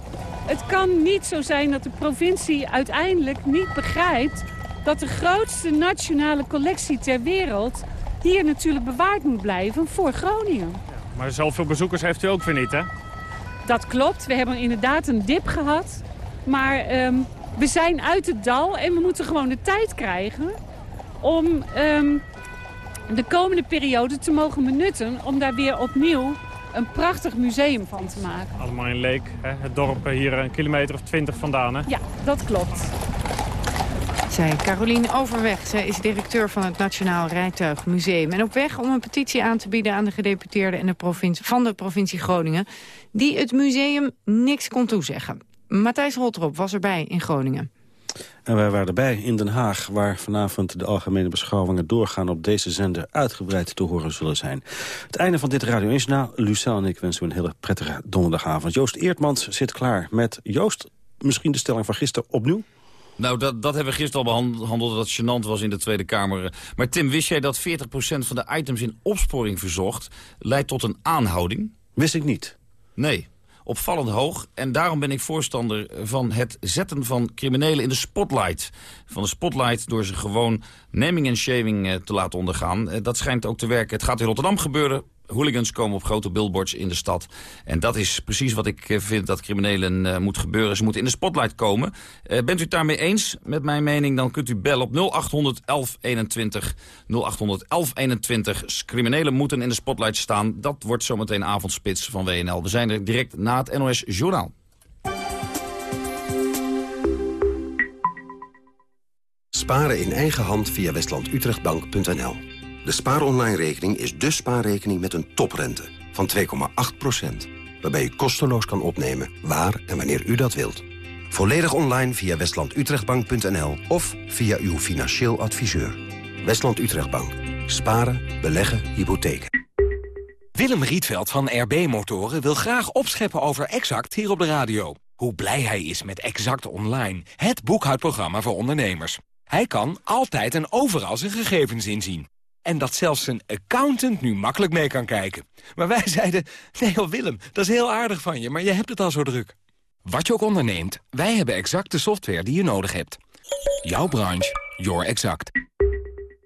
Het kan niet zo zijn dat de provincie uiteindelijk niet begrijpt... dat de grootste nationale collectie ter wereld hier natuurlijk bewaard moet blijven voor Groningen. Maar zoveel bezoekers heeft u ook weer niet, hè? Dat klopt, we hebben inderdaad een dip gehad. Maar ehm, we zijn uit het dal en we moeten gewoon de tijd krijgen... om ehm, de komende periode te mogen benutten... om daar weer opnieuw een prachtig museum van te maken. Allemaal in Leek, hè? het dorp hier een kilometer of twintig vandaan, hè? Ja, dat klopt. Zij Carolien Overweg. Zij is directeur van het Nationaal Rijtuigmuseum. En op weg om een petitie aan te bieden aan de gedeputeerden en de provincie, van de provincie Groningen... die het museum niks kon toezeggen. Matthijs Holtrop was erbij in Groningen. En wij waren erbij in Den Haag, waar vanavond de algemene beschouwingen doorgaan op deze zender uitgebreid te horen zullen zijn. Het einde van dit Radio 1 Journaal. Lucel en ik wensen u een hele prettige donderdagavond. Joost Eertmans zit klaar met Joost. Misschien de stelling van gisteren opnieuw? Nou, dat, dat hebben we gisteren al behandeld, dat het gênant was in de Tweede Kamer. Maar Tim, wist jij dat 40% van de items in opsporing verzocht... leidt tot een aanhouding? Wist ik niet. Nee, opvallend hoog. En daarom ben ik voorstander van het zetten van criminelen in de spotlight. Van de spotlight door ze gewoon naming en shaming eh, te laten ondergaan. Eh, Dat schijnt ook te werken. Het gaat in Rotterdam gebeuren. Hooligans komen op grote billboards in de stad. En dat is precies wat ik eh, vind dat criminelen eh, moet gebeuren. Ze moeten in de spotlight komen. Eh, bent u het daarmee eens met mijn mening, dan kunt u bellen op 0800 1121. 0800 1121. Criminelen moeten in de spotlight staan. Dat wordt zometeen avondspits van WNL. We zijn er direct na het NOS Journaal. Sparen in eigen hand via westlandutrechtbank.nl. De spaaronline-rekening is de spaarrekening met een toprente van 2,8%. Waarbij u kosteloos kan opnemen waar en wanneer u dat wilt. Volledig online via westlandutrechtbank.nl of via uw financieel adviseur. Westland Utrechtbank. Sparen, beleggen, hypotheken. Willem Rietveld van RB Motoren wil graag opscheppen over Exact hier op de radio. Hoe blij hij is met Exact Online, het boekhoudprogramma voor ondernemers. Hij kan altijd en overal zijn gegevens inzien. En dat zelfs zijn accountant nu makkelijk mee kan kijken. Maar wij zeiden, nee joh Willem, dat is heel aardig van je, maar je hebt het al zo druk. Wat je ook onderneemt, wij hebben exact de software die je nodig hebt. Jouw branche, your exact.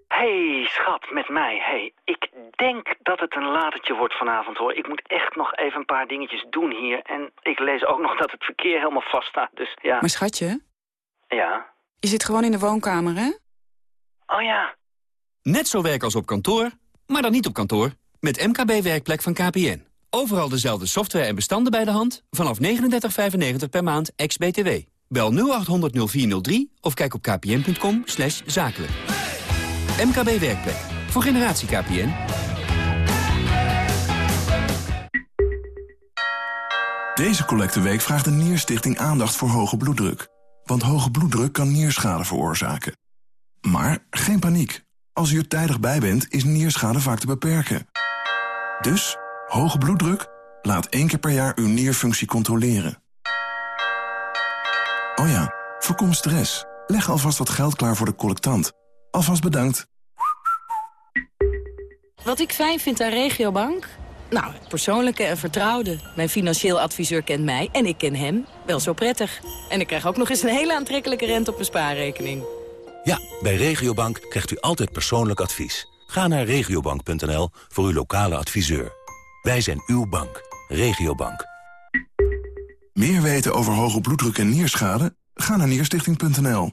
Hey, schat, met mij. Hey, ik denk dat het een latertje wordt vanavond, hoor. Ik moet echt nog even een paar dingetjes doen hier. En ik lees ook nog dat het verkeer helemaal vast staat, dus ja. Maar schatje, Ja? je zit gewoon in de woonkamer, hè? Oh ja. Net zo werk als op kantoor, maar dan niet op kantoor. Met MKB Werkplek van KPN. Overal dezelfde software en bestanden bij de hand. Vanaf 39,95 per maand, ex-BTW. Bel 0800 0403 of kijk op kpn.com slash zakelijk. MKB Werkplek. Voor generatie KPN. Deze collecteweek vraagt de Nierstichting aandacht voor hoge bloeddruk. Want hoge bloeddruk kan nierschade veroorzaken. Maar geen paniek. Als u er tijdig bij bent, is nierschade vaak te beperken. Dus, hoge bloeddruk? Laat één keer per jaar uw nierfunctie controleren. Oh ja, voorkom stress. Leg alvast wat geld klaar voor de collectant. Alvast bedankt. Wat ik fijn vind aan Regiobank? Nou, persoonlijke en vertrouwde. Mijn financieel adviseur kent mij en ik ken hem wel zo prettig. En ik krijg ook nog eens een hele aantrekkelijke rente op mijn spaarrekening. Ja, bij Regiobank krijgt u altijd persoonlijk advies. Ga naar regiobank.nl voor uw lokale adviseur. Wij zijn uw bank. Regiobank. Meer weten over hoge bloeddruk en nierschade? Ga naar neerstichting.nl.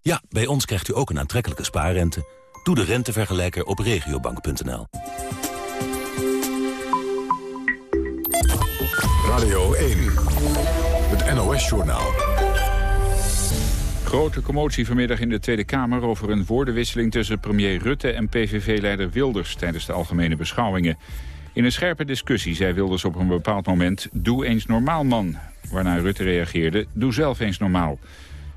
Ja, bij ons krijgt u ook een aantrekkelijke spaarrente. Doe de rentevergelijker op regiobank.nl. Radio 1, het NOS-journaal. Grote commotie vanmiddag in de Tweede Kamer over een woordenwisseling tussen premier Rutte en PVV-leider Wilders tijdens de algemene beschouwingen. In een scherpe discussie zei Wilders op een bepaald moment... doe eens normaal, man. Waarna Rutte reageerde, doe zelf eens normaal.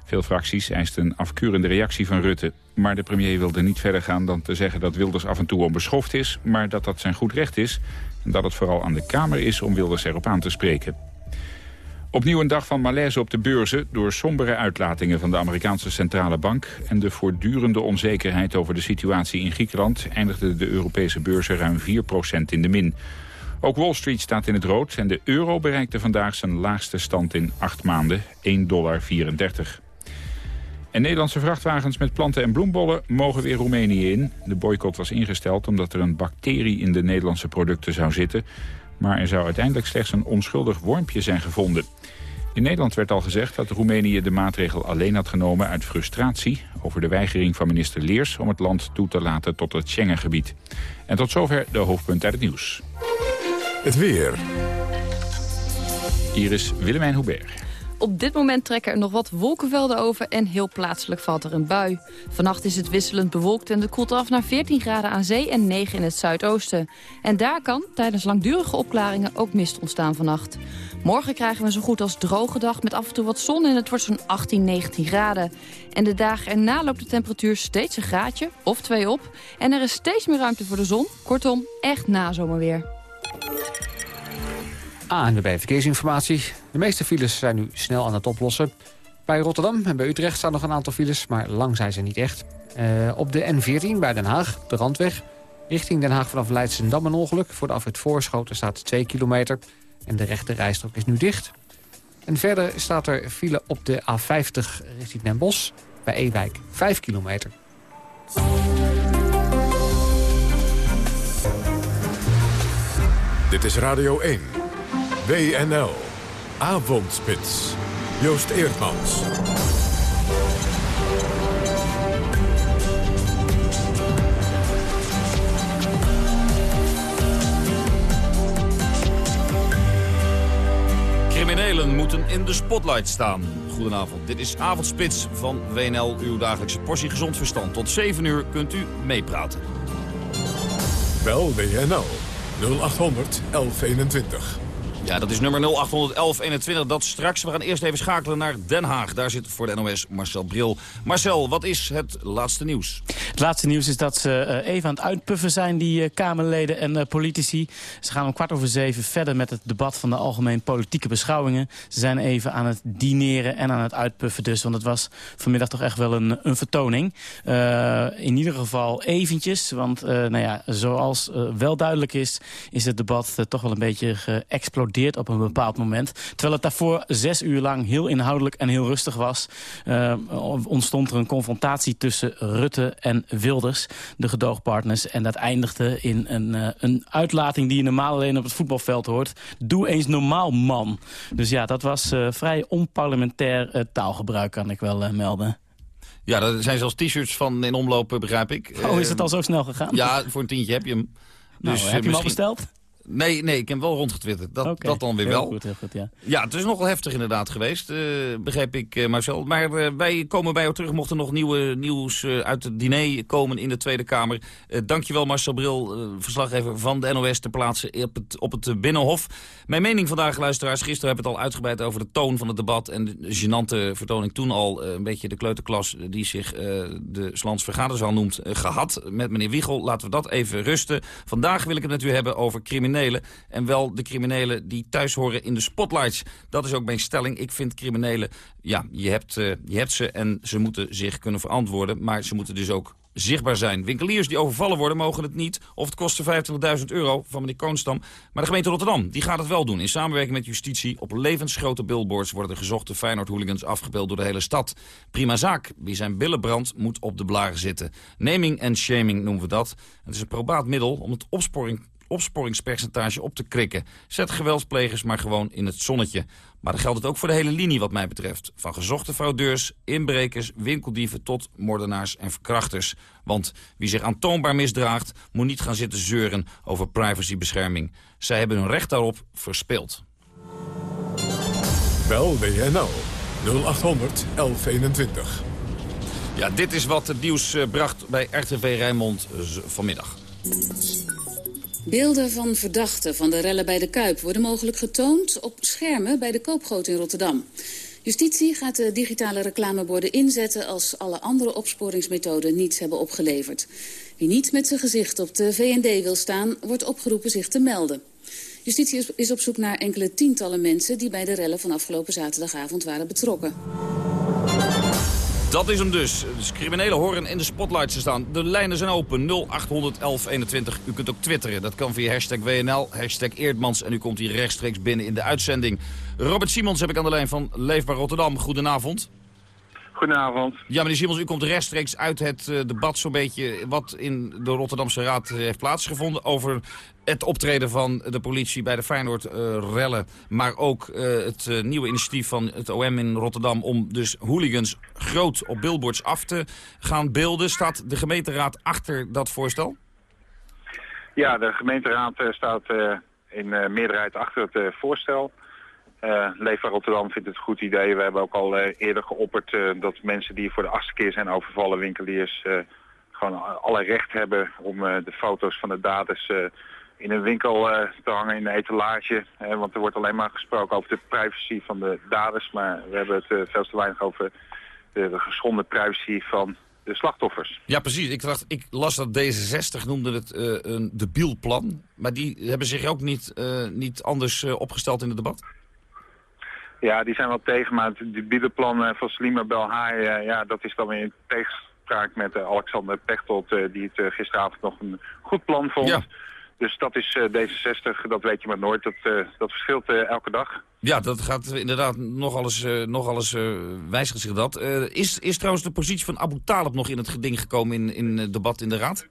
Veel fracties eisten een afkeurende reactie van Rutte. Maar de premier wilde niet verder gaan dan te zeggen dat Wilders af en toe onbeschoft is... maar dat dat zijn goed recht is en dat het vooral aan de Kamer is om Wilders erop aan te spreken. Opnieuw een dag van malaise op de beurzen door sombere uitlatingen van de Amerikaanse Centrale Bank en de voortdurende onzekerheid over de situatie in Griekenland eindigde de Europese beurzen ruim 4% in de min. Ook Wall Street staat in het rood en de euro bereikte vandaag zijn laagste stand in acht maanden, 1,34 dollar. En Nederlandse vrachtwagens met planten en bloembollen mogen weer Roemenië in. De boycott was ingesteld omdat er een bacterie in de Nederlandse producten zou zitten. Maar er zou uiteindelijk slechts een onschuldig wormpje zijn gevonden. In Nederland werd al gezegd dat Roemenië de maatregel alleen had genomen uit frustratie over de weigering van minister Leers om het land toe te laten tot het Schengengebied. En tot zover de hoofdpunt uit het nieuws. Het weer. Hier is Willemijn Hubert. Op dit moment trekken er nog wat wolkenvelden over en heel plaatselijk valt er een bui. Vannacht is het wisselend bewolkt en het koelt af naar 14 graden aan zee en 9 in het zuidoosten. En daar kan tijdens langdurige opklaringen ook mist ontstaan vannacht. Morgen krijgen we zo goed als droge dag met af en toe wat zon en het wordt zo'n 18, 19 graden. En de dagen erna loopt de temperatuur steeds een graadje of twee op. En er is steeds meer ruimte voor de zon. Kortom, echt nazomerweer. ANWB Verkeersinformatie. De meeste files zijn nu snel aan het oplossen. Bij Rotterdam en bij Utrecht staan nog een aantal files, maar lang zijn ze niet echt. Uh, op de N14 bij Den Haag, de Randweg. Richting Den Haag vanaf Leidsendam een ongeluk. Voor de afrit Voorschoten staat 2 kilometer. En de rechte rijstrook is nu dicht. En verder staat er file op de A50 richting Den Bosch. Bij Ewijk 5 kilometer. Dit is Radio 1. WNL. Avondspits. Joost Eerdmans. Criminelen moeten in de spotlight staan. Goedenavond, dit is Avondspits van WNL, uw dagelijkse portie gezond verstand. Tot 7 uur kunt u meepraten. Bel WNL 0800 1121. Ja, dat is nummer 081121. Dat straks. We gaan eerst even schakelen naar Den Haag. Daar zit voor de NOS Marcel Bril. Marcel, wat is het laatste nieuws? Het laatste nieuws is dat ze eh, even aan het uitpuffen zijn, die uh, Kamerleden en uh, politici. Ze gaan om kwart over zeven verder met het debat van de algemeen politieke beschouwingen. Ze zijn even aan het dineren en aan het uitpuffen dus. Want het was vanmiddag toch echt wel een, een vertoning. in ieder geval eventjes. Want nou ja, zoals wel duidelijk is, is het debat toch wel een beetje geëxplodeerd op een bepaald moment. Terwijl het daarvoor zes uur lang heel inhoudelijk en heel rustig was... Uh, ontstond er een confrontatie tussen Rutte en Wilders, de gedoogpartners. En dat eindigde in een, uh, een uitlating die je normaal alleen op het voetbalveld hoort. Doe eens normaal, man. Dus ja, dat was uh, vrij onparlementair taalgebruik, kan ik wel melden. Ja, er zijn zelfs t-shirts van in omloop, begrijp ik. Oh, is het al zo snel gegaan? Ja, voor een tientje heb je hem. Nou, dus, heb je hem al besteld? Nee, nee, ik heb wel rondgetwitterd. Dat, okay. dat dan weer heel wel. Goed, heel goed, ja. ja, het is nogal heftig inderdaad geweest, uh, begreep ik uh, Marcel. Maar uh, wij komen bij jou terug, mocht er nog nieuwe nieuws uit het diner komen in de Tweede Kamer. dankjewel Marcel Bril, verslaggever van de NOS te plaatsen op het, op het Binnenhof. Mijn mening vandaag, luisteraars, gisteren hebben we het al uitgebreid over de toon van het debat en de gênante vertoning toen al een beetje de kleuterklas die zich de Slans Vergaderzaal noemt gehad met meneer Wiegel. Laten we dat even rusten. Vandaag wil ik het met u hebben over criminelen en wel de criminelen die thuis horen in de spotlights. Dat is ook mijn stelling. Ik vind criminelen, ja, je hebt, uh, je hebt ze en ze moeten zich kunnen verantwoorden. Maar ze moeten dus ook zichtbaar zijn. Winkeliers die overvallen worden mogen het niet of het kostte 25.000 euro van meneer Koonstam. Maar de gemeente Rotterdam die gaat het wel doen. In samenwerking met justitie op levensgrote billboards worden de gezochte Feyenoord-hooligans afgebeeld door de hele stad. Prima zaak. Wie zijn billen brandt moet op de blaren zitten. Naming en shaming noemen we dat. Het is een probaat middel om het opsporing opsporingspercentage op te krikken. Zet geweldsplegers maar gewoon in het zonnetje. Maar dan geldt het ook voor de hele linie wat mij betreft. Van gezochte fraudeurs, inbrekers, winkeldieven tot moordenaars en verkrachters. Want wie zich aantoonbaar misdraagt, moet niet gaan zitten zeuren over privacybescherming. Zij hebben hun recht daarop verspeeld. Bel WNL 0800 1121. Ja, dit is wat het nieuws eh, bracht bij RTV Rijnmond eh, vanmiddag. Beelden van verdachten van de rellen bij de Kuip worden mogelijk getoond op schermen bij de Koopgoot in Rotterdam. Justitie gaat de digitale reclameborden inzetten als alle andere opsporingsmethoden niets hebben opgeleverd. Wie niet met zijn gezicht op de VND wil staan, wordt opgeroepen zich te melden. Justitie is op zoek naar enkele tientallen mensen die bij de rellen van afgelopen zaterdagavond waren betrokken. Dat is hem dus. Dus criminelen horen in de spotlights te staan. De lijnen zijn open. 0800 1121. U kunt ook twitteren. Dat kan via hashtag WNL, hashtag Eerdmans. En u komt hier rechtstreeks binnen in de uitzending. Robert Simons heb ik aan de lijn van Leefbaar Rotterdam. Goedenavond. Goedenavond. Ja, meneer Simons, u komt rechtstreeks uit het uh, debat zo'n beetje... wat in de Rotterdamse Raad heeft plaatsgevonden... over het optreden van de politie bij de Feyenoord-rellen... maar ook uh, het nieuwe initiatief van het OM in Rotterdam... om dus hooligans groot op billboards af te gaan beelden. Staat de gemeenteraad achter dat voorstel? Ja, de gemeenteraad staat in meerderheid achter het voorstel... Uh, Rotterdam vindt het een goed idee. We hebben ook al uh, eerder geopperd uh, dat mensen die voor de achtste keer zijn overvallen, winkeliers, gewoon alle recht hebben om de foto's van de daders in een winkel te hangen in de etalage. want er wordt alleen maar gesproken over de privacy van de daders, maar we hebben het veel te weinig over de, de geschonden privacy van de slachtoffers. Ja, precies. Ik, dacht, ik las dat D66 noemde het een debiel plan. Maar die hebben zich ook niet, niet anders opgesteld in het debat? Ja, die zijn wel tegen, maar het biedenplan van Slima Belhaai, ja, dat is dan weer in tegenspraak met Alexander Pechtold, die het gisteravond nog een goed plan vond. Ja. Dus dat is D66, dat weet je maar nooit, dat, dat verschilt elke dag. Ja, dat gaat inderdaad nog alles, nog alles wijzigt zich dat. is, is trouwens de positie van Abu Talib nog in het geding gekomen in, in het debat in de Raad?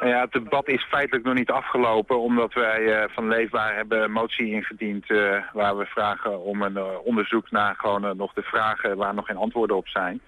Ja, het debat is feitelijk nog niet afgelopen, omdat wij uh, van Leefbaar hebben een motie ingediend uh, waar we vragen om een uh, onderzoek naar gewoon nog de vragen waar nog geen antwoorden op zijn.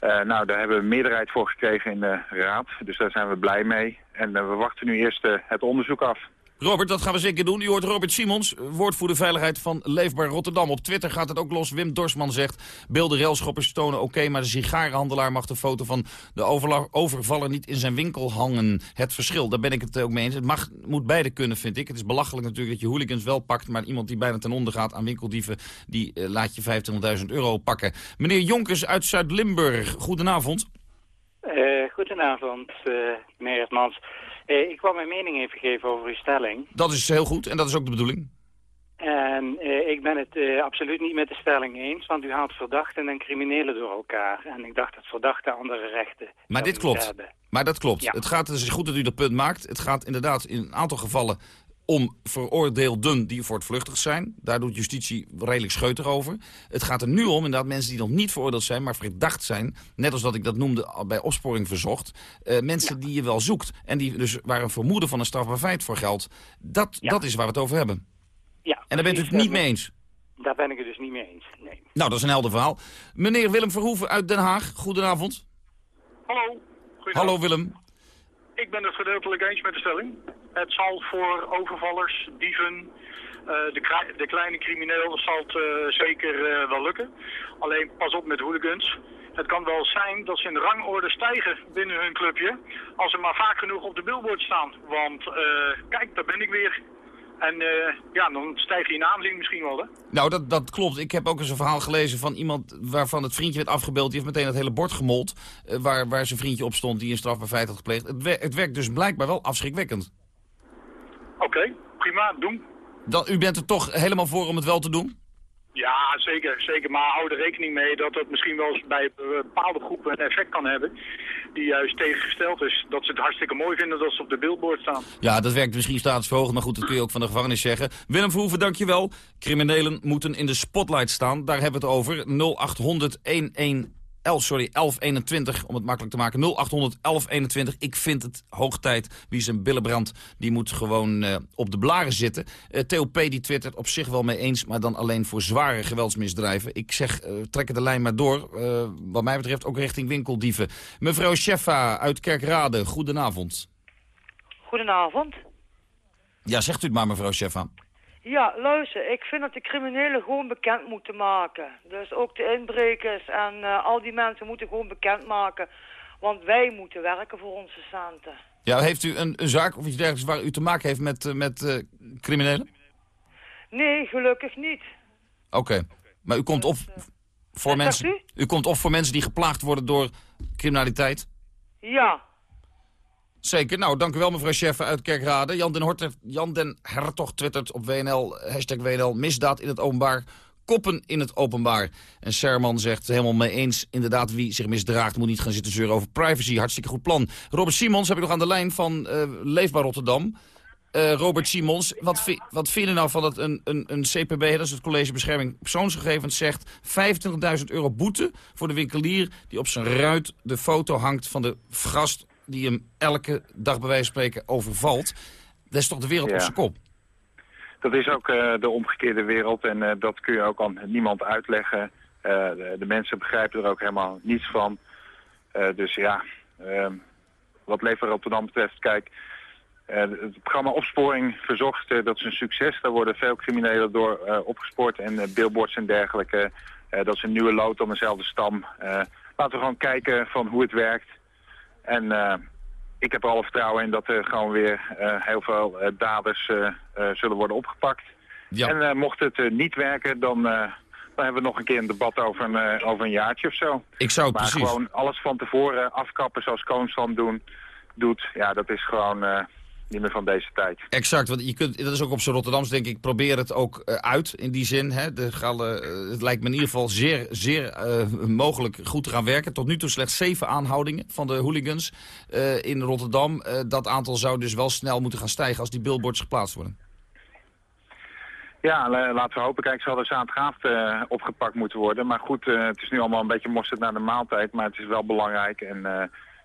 nou, daar hebben we meerderheid voor gekregen in de Raad, dus daar zijn we blij mee. En we wachten nu eerst het onderzoek af. Robert, dat gaan we zeker doen. U hoort Robert Simons, woordvoerder veiligheid van Leefbaar Rotterdam. Op Twitter gaat het ook los. Wim Dorsman zegt, beelden railschoppers tonen oké... maar de sigarenhandelaar mag de foto van de overvaller niet in zijn winkel hangen. Het verschil, daar ben ik het ook mee eens. Het mag, moet beide kunnen, vind ik. Het is belachelijk natuurlijk dat je hooligans wel pakt... maar iemand die bijna ten onder gaat aan winkeldieven... die uh, laat je 25.000 euro pakken. Meneer Jonkers uit Zuid-Limburg, goedenavond. Uh, goedenavond, uh, meneer Hermans. Uh, ik wou mijn mening even geven over uw stelling. Dat is heel goed en dat is ook de bedoeling. En uh, ik ben het uh, absoluut niet met de stelling eens, want u haalt verdachten en criminelen door elkaar. En ik dacht dat verdachten andere rechten Maar dit klopt. Hebben. Maar dat klopt. Ja. Het, gaat, het is goed dat u dat punt maakt. Het gaat inderdaad in een aantal gevallen om veroordeelden die voortvluchtig zijn. Daar doet justitie redelijk scheutig over. Het gaat er nu om, inderdaad, mensen die nog niet veroordeeld zijn... maar verdacht zijn, net als dat ik dat noemde bij opsporing verzocht... Uh, mensen ja. die je wel zoekt en die dus waar een vermoeden van een strafbaar feit voor geldt. Dat, ja. dat is waar we het over hebben. Ja, en daar bent u het niet mee eens? Daar ben ik het dus niet mee eens, nee. Nou, dat is een helder verhaal. Meneer Willem Verhoeven uit Den Haag, goedenavond. Hallo. Hallo Willem. Ik ben het gedeeltelijk eens met de stelling. Het zal voor overvallers, dieven, uh, de, de, kleine crimineel zal het uh, zeker uh, wel lukken. Alleen pas op met hooligans. Het kan wel zijn dat ze in de rangorde stijgen binnen hun clubje als ze maar vaak genoeg op de billboard staan. Want kijk, daar ben ik weer. En uh, ja, dan stijgt je in aanzien misschien wel, hè? Nou, dat, dat klopt. Ik heb ook eens een verhaal gelezen van iemand waarvan het vriendje werd afgebeeld. Die heeft meteen het hele bord gemold uh, waar, waar zijn vriendje op stond die een strafbaar feit had gepleegd. Het, wer het werkt dus blijkbaar wel afschrikwekkend. Oké, okay, prima, doen. Dan, u bent er toch helemaal voor om het wel te doen? Ja, zeker, zeker. Maar hou er rekening mee dat het misschien wel eens bij bepaalde groepen een effect kan hebben. die juist tegengesteld is. Dat ze het hartstikke mooi vinden dat ze op de billboard staan. Ja, dat werkt misschien staatsverhogend, maar goed, dat kun je ook van de gevangenis zeggen. Willem Verhoeven, dankjewel. Criminelen moeten in de spotlight staan. Daar hebben we het over. 0800 11 11, sorry, 1121, om het makkelijk te maken. 0800 1121. Ik vind het hoog tijd. Wie zijn billenbrand, die moet gewoon uh, op de blaren zitten. Uh, Theo P. die twittert op zich wel mee eens, maar dan alleen voor zware geweldsmisdrijven. Ik zeg, uh, trek de lijn maar door. wat mij betreft ook richting winkeldieven. Mevrouw Sheffa uit Kerkrade, goedenavond. Goedenavond. Ja, zegt u het maar, mevrouw Sheffa. Ja, luister, ik vind dat de criminelen gewoon bekend moeten maken. Dus ook de inbrekers en uh, al die mensen moeten gewoon bekend maken. Want wij moeten werken voor onze centen. Ja, heeft u een, een zaak of iets dergelijks waar u te maken heeft met, uh, met uh, criminelen? Nee, gelukkig niet. Oké, okay. maar u komt op voor mensen... U? u komt op voor mensen die geplaagd worden door criminaliteit? Ja, Zeker. Nou, dank u wel mevrouw Chef uit Kerkrade. Jan den, Horter, Jan den Hertog twittert op WNL, hashtag WNL, misdaad in het openbaar, koppen in het openbaar. En Serman zegt helemaal mee eens, inderdaad, wie zich misdraagt moet niet gaan zitten zeuren over privacy. Hartstikke goed plan. Robert Simons heb ik nog aan de lijn van uh, Leefbaar Rotterdam. Uh, Robert Simons, wat, wat vind je nou van dat een, een, een CPB, dat is het College Bescherming Persoonsgegevens, zegt 25.000 euro boete voor de winkelier die op zijn ruit de foto hangt van de gast die hem elke dag bij wijze van spreken overvalt. Dat is toch de wereld ja. op zijn kop? Dat is ook uh, de omgekeerde wereld en uh, dat kun je ook aan niemand uitleggen. Uh, de, de, mensen begrijpen er ook helemaal niets van. dus ja, ehm, wat Lever Rotterdam betreft, kijk... het programma Opsporing Verzocht, dat is een succes. Daar worden veel criminelen door opgespoord en billboards en dergelijke. dat is een nieuwe lood om dezelfde stam. laten we gewoon kijken van hoe het werkt. En uh, ik heb er alle vertrouwen in dat er gewoon weer uh, heel veel uh, daders zullen worden opgepakt. Ja. En mocht het niet werken, dan, dan hebben we nog een keer een debat over een, over een jaartje of zo. Ik zou maar precies... gewoon alles van tevoren afkappen zoals Koonsland doen, doet, ja, dat is gewoon niet meer van deze tijd. Exact, want je kunt, dat is ook op zijn Rotterdams, denk ik, probeer het ook uh, uit in die zin. Hè. De gale, uh, het lijkt me in ieder geval zeer, zeer uh, mogelijk goed te gaan werken. Tot nu toe slechts zeven aanhoudingen van de hooligans in Rotterdam. dat aantal zou dus wel snel moeten gaan stijgen als die billboards geplaatst worden. Ja, laten we hopen. Kijk, ze hadden zaterdagavond uh, opgepakt moeten worden. Maar goed, uh, het is nu allemaal een beetje mosterd naar de maaltijd. Maar het is wel belangrijk. En uh,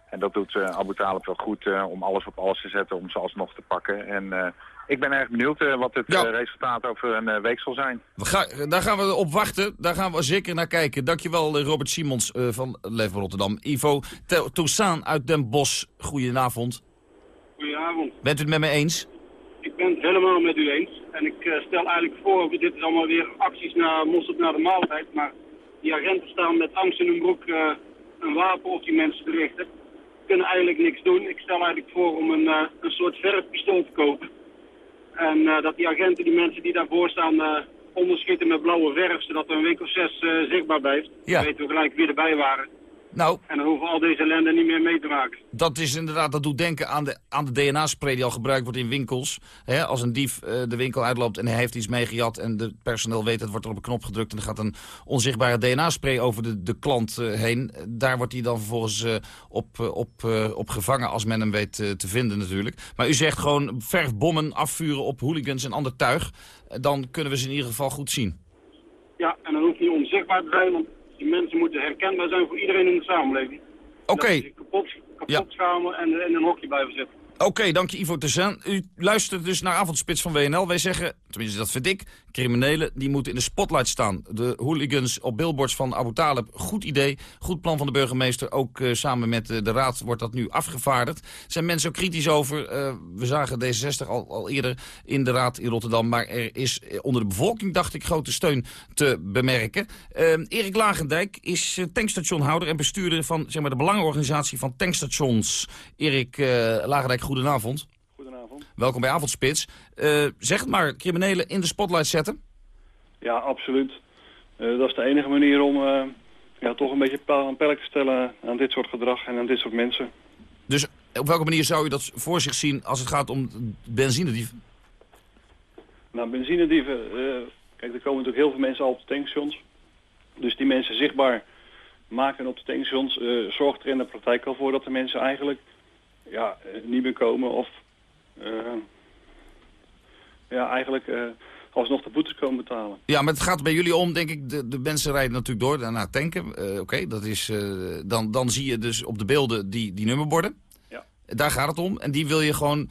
en dat doet uh, Abu Talib wel goed uh, om alles op alles te zetten, om ze alsnog te pakken. En uh, ik ben erg benieuwd wat het ja. resultaat over een week zal zijn. We ga, daar gaan we op wachten. Daar gaan we zeker naar kijken. Dankjewel Robert Simons van Leven Rotterdam. Ivo Toussaint uit Den Bosch. Goedenavond. Goedenavond. Bent u het met me eens? Ik ben het helemaal met u eens. En ik stel eigenlijk voor, dit is allemaal weer acties naar mosterd naar de maaltijd. Maar die agenten staan met angst in hun broek een wapen op die mensen te richten kunnen eigenlijk niks doen. Ik stel eigenlijk voor om een, uh, een soort verfpistool te kopen. En uh, dat die agenten, die mensen die daarvoor staan, uh, onderschieten met blauwe verf, zodat er een winkel 6 zichtbaar blijft. Ja. Dan weten we gelijk wie erbij waren. Nou, en dan hoeven al deze ellende niet meer mee te maken. Dat is inderdaad, dat doet denken aan de, aan de DNA-spray die al gebruikt wordt in winkels. Als een dief uh, de winkel uitloopt en hij heeft iets meegejat en de personeel weet het, wordt er op een knop gedrukt en er gaat een onzichtbare DNA-spray over de, de klant uh, heen. Daar wordt hij dan vervolgens uh, op, op, op gevangen als men hem weet te vinden natuurlijk. Maar u zegt gewoon verfbommen afvuren op hooligans en ander tuig. Dan kunnen we ze in ieder geval goed zien. Ja, en dan hoeft niet onzichtbaar te zijn, want die mensen moeten herkenbaar zijn voor iedereen in de samenleving. Oké. Okay. Kapot, kapot ja. schamen en in een hokje blijven zitten. Oké, okay, dank je Ivo Terzan. U luistert dus naar Avondspits van WNL. Wij zeggen, tenminste dat vind ik, criminelen die moeten in de spotlight staan. De hooligans op billboards van Abu Talib, goed idee. Goed plan van de burgemeester. Ook uh, samen met uh, de raad wordt dat nu afgevaardigd. Zijn mensen ook kritisch over. Uh, we zagen D66 al, al eerder in de raad in Rotterdam. Maar er is onder de bevolking, dacht ik, grote steun te bemerken. Erik Lagendijk is tankstationhouder en bestuurder van zeg maar, de belangenorganisatie van tankstations. Erik Lagendijk, goedenavond. Welkom bij Avondspits. Uh, zeg het maar, criminelen in de spotlight zetten? Ja, absoluut. Uh, dat is de enige manier om uh, ja, toch een beetje een perk te stellen aan dit soort gedrag en aan dit soort mensen. Dus op welke manier zou u dat voor zich zien als het gaat om benzinedieven? Nou, benzinedieven, kijk, er komen natuurlijk heel veel mensen al op de tankstations. Dus die mensen zichtbaar maken op de tankstations zorgt er in de praktijk al voor dat de mensen eigenlijk ja, niet meer komen of ja, eigenlijk alsnog de boetes komen betalen. Ja, maar het gaat bij jullie om, denk ik, de, de mensen rijden natuurlijk door daarna tanken. Oké, dat is dan, dan zie je dus op de beelden die, die nummerborden. Ja. Daar gaat het om. En die wil je gewoon,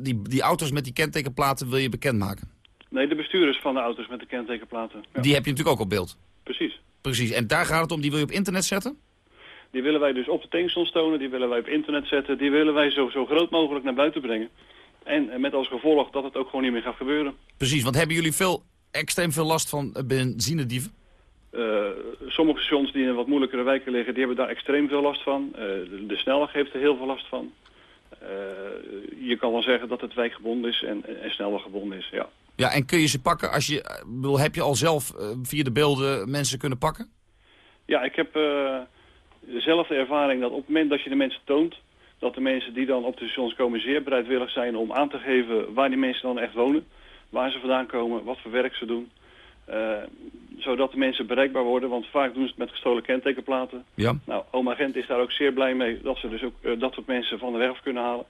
die, die auto's met die kentekenplaten wil je bekendmaken. Nee, de bestuurders van de auto's met de kentekenplaten. Ja. Die heb je natuurlijk ook op beeld. Precies. Precies. En daar gaat het om, die wil je op internet zetten? Die willen wij dus op de tankstations tonen, die willen wij op internet zetten. Die willen wij zo, zo groot mogelijk naar buiten brengen. En met als gevolg dat het ook gewoon niet meer gaat gebeuren. Precies, want hebben jullie veel, extreem veel last van benzinedieven? Uh, sommige stations die in wat moeilijkere wijken liggen, die hebben daar extreem veel last van. Uh, de, de snelweg heeft er heel veel last van. Uh, je kan wel zeggen dat het wijkgebonden is en, en snelweggebonden is, ja. Ja, en kun je ze pakken als je... Bedoel, heb je al zelf via de beelden mensen kunnen pakken? Ja, ik heb dezelfde ervaring dat op het moment dat je de mensen toont... dat de mensen die dan op de stations komen zeer bereidwillig zijn om aan te geven waar die mensen dan echt wonen. Waar ze vandaan komen, wat voor werk ze doen. Uh, zodat de mensen bereikbaar worden, want vaak doen ze het met gestolen kentekenplaten. Ja. Nou, oma Gent is daar ook zeer blij mee dat ze dus ook dat soort mensen van de werf kunnen halen.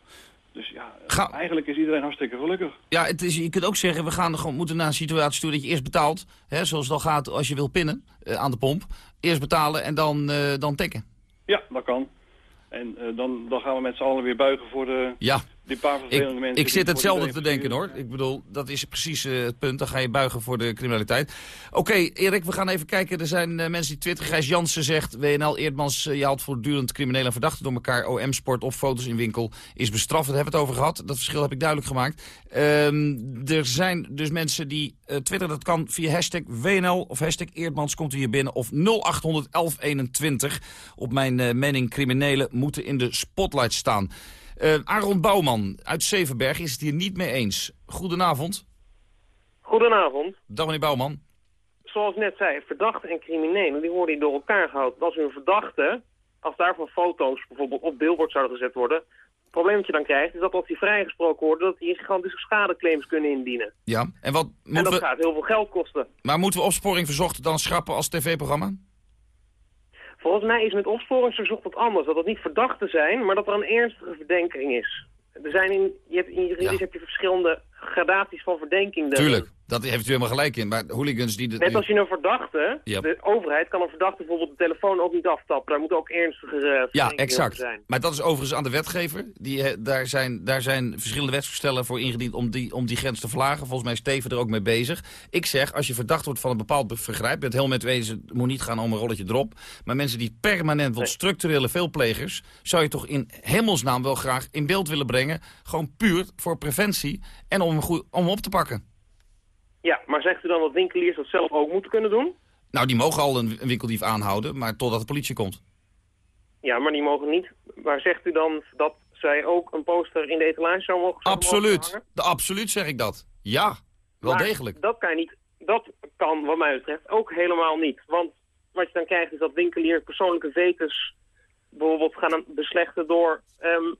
Dus ja, Ga... eigenlijk is iedereen hartstikke gelukkig. Ja, het is, je kunt ook zeggen, we gaan gewoon moeten naar een situatie toe dat je eerst betaalt. Hè, zoals het al gaat als je wil pinnen uh, aan de pomp. Eerst betalen en dan, uh, dan tekken. Ja, dat kan. En uh, dan, dan gaan we met z'n allen weer buigen voor de, ja. Die paar vervelende ik, mensen. Ik zit hetzelfde te denken hoor. Ik bedoel, dat is precies uh, het punt. Dan ga je buigen voor de criminaliteit. Oké, okay, Erik, we gaan even kijken. Er zijn uh, mensen die twitteren. Gijs Jansen zegt, WNL Eerdmans, je haalt voortdurend criminelen en verdachten door elkaar. OM-sport of foto's in winkel is bestraft. Daar hebben we het over gehad. Dat verschil heb ik duidelijk gemaakt. Um, er zijn dus mensen die twitteren. Dat kan via hashtag WNL of hashtag Eerdmans komt u hier binnen. Of 0800 1121. Op mijn mening criminelen moeten in de spotlight staan. Uh, Aaron Bouwman uit Zevenberg is het hier niet mee eens. Goedenavond. Goedenavond. Dag meneer Bouwman. Zoals net zei, verdachten en criminelen die worden hier door elkaar gehouden. Als u een verdachte, als daarvan foto's bijvoorbeeld op billboard zouden gezet worden... het probleem dat je dan krijgt is dat als die vrijgesproken worden... dat die gigantische schadeclaims kunnen indienen. Ja, en wat En dat we... gaat heel veel geld kosten. Maar moeten we opsporing verzocht dan schrappen als tv-programma? Volgens mij is met opsporingsverzocht wat anders. Dat het niet verdachten zijn, maar dat er een ernstige verdenking is. Er zijn in, je hebt, in juridisch ja. heb je verschillende gradaties van verdenking. Tuurlijk, dat heeft u helemaal gelijk in. Maar hooligans die... De, Net als je een verdachte, yep. de overheid kan een verdachte bijvoorbeeld de telefoon ook niet aftappen. Daar moet ook ernstige uh, Ja, exact. zijn. Maar dat is overigens aan de wetgever. Die, daar, zijn, daar zijn verschillende wetsvoorstellen voor ingediend om die, om die grens te verlagen. Volgens mij is Steven er ook mee bezig. Ik zeg, als je verdacht wordt van een bepaald vergrijp... het heel met wezen, het moet niet gaan om een rolletje drop. Maar mensen die permanent, want structurele veelplegers... zou je toch in hemelsnaam wel graag in beeld willen brengen. Gewoon puur voor preventie en om goed, om op te pakken. Ja, maar zegt u dan dat winkeliers dat zelf ook moeten kunnen doen? Nou, die mogen al een, winkeldief aanhouden, maar totdat de politie komt. Ja, maar die mogen niet. Maar zegt u dan dat zij ook een poster in de etalage zou mogen Absoluut. De, absoluut zeg ik dat. Ja, wel maar degelijk. Dat kan niet. Dat kan, wat mij betreft, ook helemaal niet. Want wat je dan krijgt is dat winkeliers persoonlijke veters bijvoorbeeld gaan beslechten door... Um,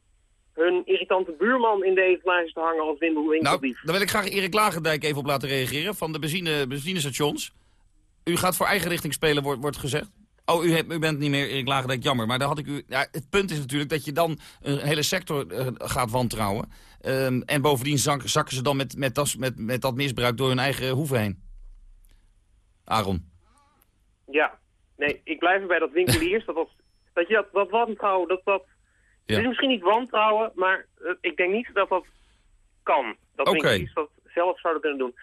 hun irritante buurman in de etalage te hangen als winkeldief. Nou, daar wil ik graag Erik Lagendijk even op laten reageren van de benzine, benzinestations. U gaat voor eigen richting spelen, wordt, wordt gezegd. Oh, u, hebt, u bent niet meer Erik Lagendijk, jammer. Maar daar had ik u, ja, het punt is natuurlijk dat je dan een hele sector uh, gaat wantrouwen. Um, en bovendien zak, zakken ze dan met, met, das, met, met dat misbruik door hun eigen hoeven heen. Aaron. Ja, nee, ik blijf erbij dat winkeliers, dat, dat, dat je dat, dat wantrouwen, dat dat ja. Is misschien niet wantrouwen, maar uh, ik denk niet dat dat kan. Dat. Okay. dat zelf zouden kunnen doen.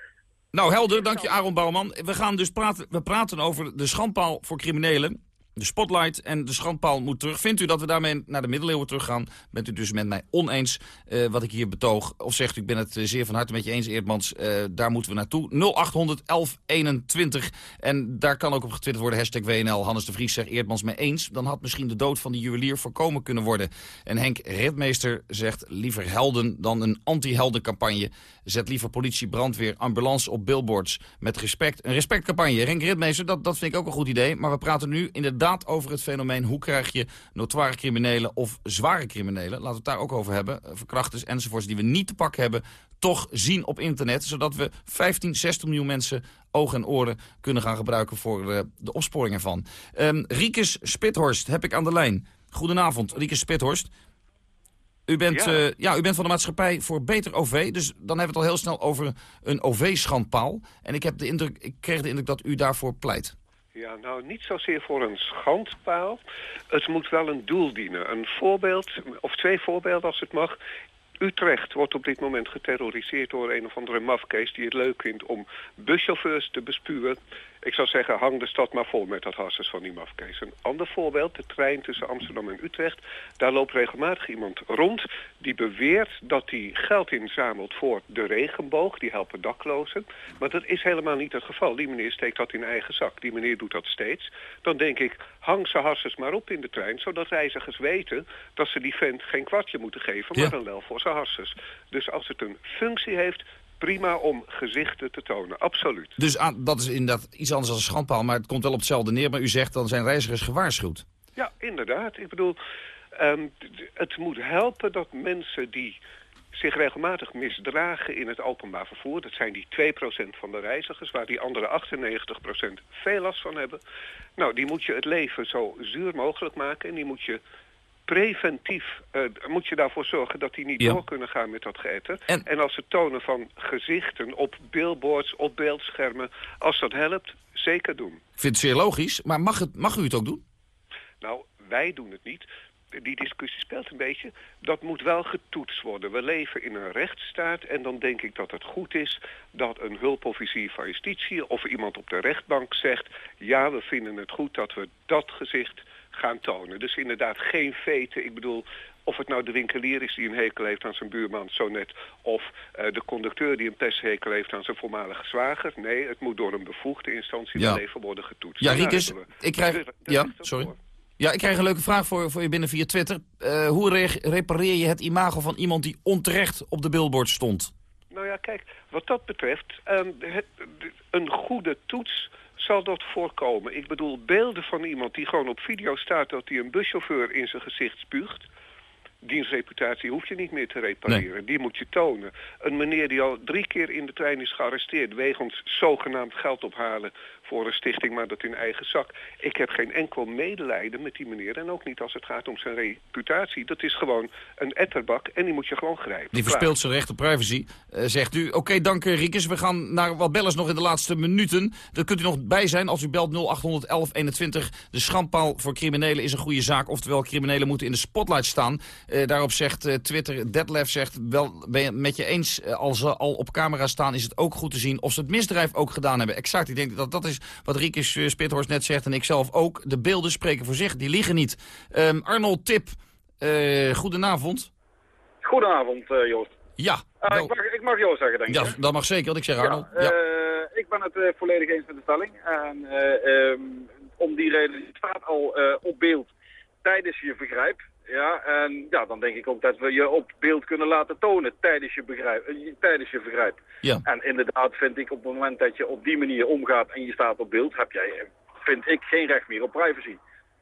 Nou, helder. Dank je, Aaron Bouwman. We gaan dus praten, we praten over de schandpaal voor criminelen. De spotlight en de schandpaal moet terug. Vindt u dat we daarmee naar de middeleeuwen teruggaan? Bent u dus met mij oneens uh, wat ik hier betoog? Of zegt u, ik ben het uh, zeer van harte met je eens, Eerdmans. Uh, daar moeten we naartoe. 0800 1121. En daar kan ook op getwitterd worden. Hashtag WNL. Hannes de Vries zegt Eerdmans mee eens. Dan had misschien de dood van die juwelier voorkomen kunnen worden. En Henk Ritmeester zegt liever helden dan een anti-heldencampagne. Zet liever politie, brandweer, ambulance op billboards. Met respect. Een respectcampagne. Henk Ritmeester, dat, dat vind ik ook een goed idee. Maar we praten nu inderdaad inderdaad over het fenomeen... hoe krijg je notoire criminelen of zware criminelen... laten we het daar ook over hebben, eh, verkrachters enzovoorts... die we niet te pakken hebben, toch zien op internet... zodat we 15, 16 miljoen mensen ogen en oren kunnen gaan gebruiken... voor uh, de opsporing ervan. Um, Riekes Spithorst heb ik aan de lijn. Goedenavond, Riekes Spithorst. U bent, ja. Uh, ja. u bent van de maatschappij voor Beter OV. Dus dan hebben we het al heel snel over een OV-schandpaal. En ik, heb de indruk, ik kreeg de indruk dat u daarvoor pleit. Ja, nou niet zozeer voor een schandpaal. Het moet wel een doel dienen. Een voorbeeld, of twee voorbeelden als het mag. Utrecht wordt op dit moment geterroriseerd door een of andere mafkees... die het leuk vindt om buschauffeurs te bespuwen. Ik zou zeggen, hang de stad maar vol met dat hasses van die mafkees. Een ander voorbeeld, de trein tussen Amsterdam en Utrecht. Daar loopt regelmatig iemand rond die beweert dat hij geld inzamelt voor de regenboog. Die helpen daklozen. Maar dat is helemaal niet het geval. Die meneer steekt dat in eigen zak. Die meneer doet dat steeds. Dan denk ik, hang ze hasses maar op in de trein... zodat reizigers weten dat ze die vent geen kwartje moeten geven... maar ja. dan wel voor zijn hasses. Dus als het een functie heeft, prima om gezichten te tonen, absoluut. Dus dat is inderdaad iets anders dan een schandpaal, maar het komt wel op hetzelfde neer. Maar u zegt, dan zijn reizigers gewaarschuwd. Ja, inderdaad. Ik bedoel, um, het moet helpen dat mensen die zich regelmatig misdragen in het openbaar vervoer... dat zijn die 2% van de reizigers, waar die andere 98% veel last van hebben... nou, die moet je het leven zo zuur mogelijk maken en die moet je preventief uh, moet je daarvoor zorgen dat die niet ja. door kunnen gaan met dat geëtter. En, en als het tonen van gezichten op billboards, op beeldschermen, als dat helpt, zeker doen. Ik vind het zeer logisch, maar mag, het, mag u het ook doen? Nou, wij doen het niet. Die discussie speelt een beetje. Dat moet wel getoetst worden. We leven in een rechtsstaat en dan denk ik dat het goed is dat een hulpofficier van justitie of iemand op de rechtbank zegt... ja, we vinden het goed dat we dat gezicht gaan tonen. Dus inderdaad geen veten. Ik bedoel, of het nou de winkelier is die een hekel heeft aan zijn buurman, zo net... of uh, de conducteur die een pesthekel heeft aan zijn voormalige zwager. Nee, het moet door een bevoegde instantie ja. even worden getoetst. Ja, Riekes, ik krijg... Ja, sorry. Ja, ik krijg een leuke vraag voor, voor je binnen via Twitter. Uh, hoe re repareer je het imago van iemand die onterecht op de billboard stond? Nou ja, kijk, wat dat betreft, um, het, een goede toets zal dat voorkomen. Ik bedoel, beelden van iemand die gewoon op video staat... dat hij een buschauffeur in zijn gezicht spuugt... Diens reputatie hoef je niet meer te repareren. Nee. Die moet je tonen. Een meneer die al drie keer in de trein is gearresteerd... wegens zogenaamd geld ophalen voor een stichting, maar dat in eigen zak. Ik heb geen enkel medelijden met die meneer. En ook niet als het gaat om zijn reputatie. Dat is gewoon een etterbak en die moet je gewoon grijpen. Die verspeelt zijn recht op privacy, uh, zegt u. Oké, okay, dank Riekes. We gaan naar wat bellers nog in de laatste minuten. Daar kunt u nog bij zijn als u belt 0800 1121. De schandpaal voor criminelen is een goede zaak. Oftewel, criminelen moeten in de spotlight staan. Uh, daarop zegt uh, Twitter, Detlef zegt, wel ben je met je eens... als ze al op camera staan, is het ook goed te zien of ze het misdrijf ook gedaan hebben. Exact, ik denk dat dat is wat Riekes uh, Spithorst net zegt en ik zelf ook. De beelden spreken voor zich, die liggen niet. Um, Arnold Tip, uh, goedenavond. Goedenavond, uh, Joost. Ja. Uh, ik, mag, ik mag Joost zeggen, denk ik. Ja, dat mag zeker, want ik zeg Arnold. Ja, ja. ik ben het volledig eens met de stelling. En um, om die reden staat al op beeld tijdens je vergrijp. Ja, en ja, dan denk ik ook dat we je op beeld kunnen laten tonen tijdens je, begrijp, tijdens je vergrijp. Ja. En inderdaad vind ik op het moment dat je op die manier omgaat en je staat op beeld, heb jij, vind ik, geen recht meer op privacy.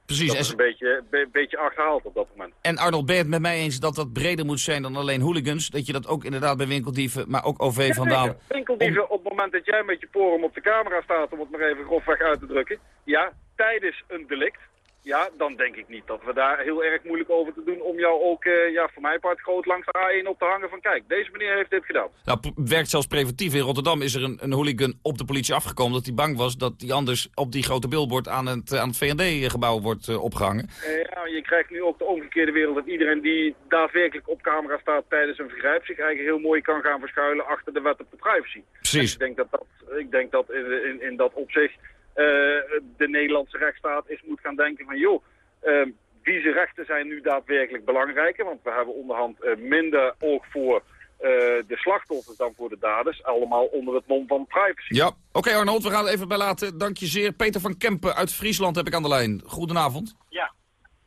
Precies. Dat is een beetje, be beetje achterhaald op dat moment. En Arnold, ben je het met mij eens dat dat breder moet zijn dan alleen hooligans? Dat je dat ook inderdaad bij winkeldieven, maar ook OV ja, vandaan... Winkeldieven, op het moment dat jij met je porum op de camera staat, om het maar even grofweg uit te drukken. Ja, tijdens een delict ja, dan denk ik niet dat we daar heel erg moeilijk over te doen om jou ook, uh, ja, voor mijn part groot langs de A1 op te hangen van kijk, deze meneer heeft dit gedaan. Nou, werkt zelfs preventief. In Rotterdam is er een, een hooligan op de politie afgekomen dat hij bang was dat hij anders op die grote billboard aan het, aan het VND-gebouw wordt uh, opgehangen. Uh, ja, je krijgt nu ook de omgekeerde wereld dat iedereen die daadwerkelijk op camera staat tijdens een vergrijp zich eigenlijk heel mooi kan gaan verschuilen achter de wet op de privacy. Precies. En ik denk dat, dat, ik denk dat in, in, in dat opzicht de Nederlandse rechtsstaat is moet gaan denken van joh, uh, wie zijn rechten zijn nu daadwerkelijk belangrijker. Want we hebben onderhand uh, minder oog voor uh, de slachtoffers dan voor de daders. Allemaal onder het mom van privacy. Ja, oké okay, Arnold, we gaan het even bij laten. Dank je zeer. Peter van Kempen uit Friesland heb ik aan de lijn. Goedenavond. Ja,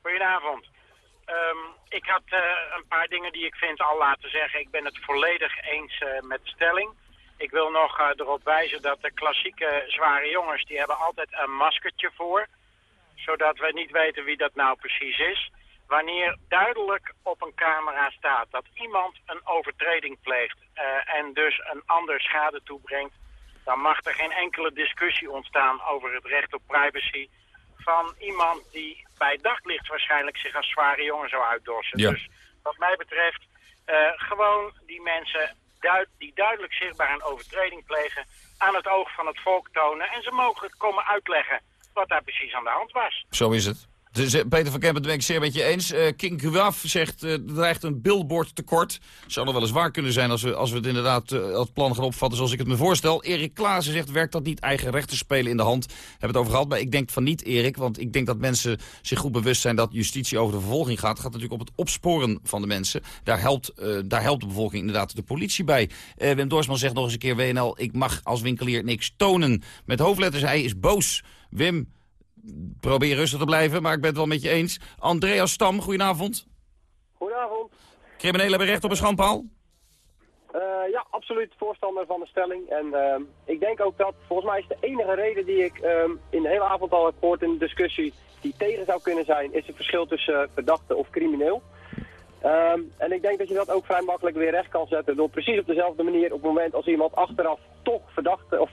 goedenavond. Um, ik had een paar dingen die ik vind al laten zeggen. Ik ben het volledig eens met de stelling. Ik wil nog uh, erop wijzen dat de klassieke zware jongens, die hebben altijd een maskertje voor. zodat we niet weten wie dat nou precies is. Wanneer duidelijk op een camera staat dat iemand een overtreding pleegt eh, en dus een ander schade toebrengt, dan mag er geen enkele discussie ontstaan over het recht op privacy van iemand die bij daglicht waarschijnlijk zich als zware jongen zou uitdossen. Ja. Dus wat mij betreft eh, gewoon die mensen duid- die duidelijk zichtbaar een overtreding plegen aan het oog van het volk tonen. En ze mogen komen uitleggen wat daar precies aan de hand was. Zo is het. Dus, Peter van Kempen, dat ben ik zeer met je eens. Eh King Guaf zegt, eh, er dreigt een billboard tekort. Zou nog wel eens waar kunnen zijn als we, als we het inderdaad eh, het plan gaan opvatten zoals ik het me voorstel. Erik Klaassen zegt, werkt dat niet eigen rechten spelen in de hand? We het over gehad, maar ik denk van niet, Erik. Want ik denk dat mensen zich goed bewust zijn dat justitie over de vervolging gaat. Het gaat natuurlijk op het opsporen van de mensen. Daar helpt, daar helpt de bevolking inderdaad de politie bij. Wim Dorsman zegt nog eens een keer, WNL, ik mag als winkelier niks tonen. Met hoofdletters, hij is boos. Wim, probeer rustig te blijven, maar ik ben het wel met je eens. Andreas Stam, goedenavond. Goedenavond. Criminelen hebben recht op een schandpaal? Eh, ja, absoluut voorstander van de stelling. En ehm, ik denk ook dat, volgens mij is de enige reden die ik ehm, in de hele avond al heb gehoord in de discussie die tegen zou kunnen zijn, is het verschil tussen verdachte of crimineel. Ehm, en ik denk dat je dat ook vrij makkelijk weer recht kan zetten door precies op dezelfde manier op het moment als iemand achteraf toch verdachte of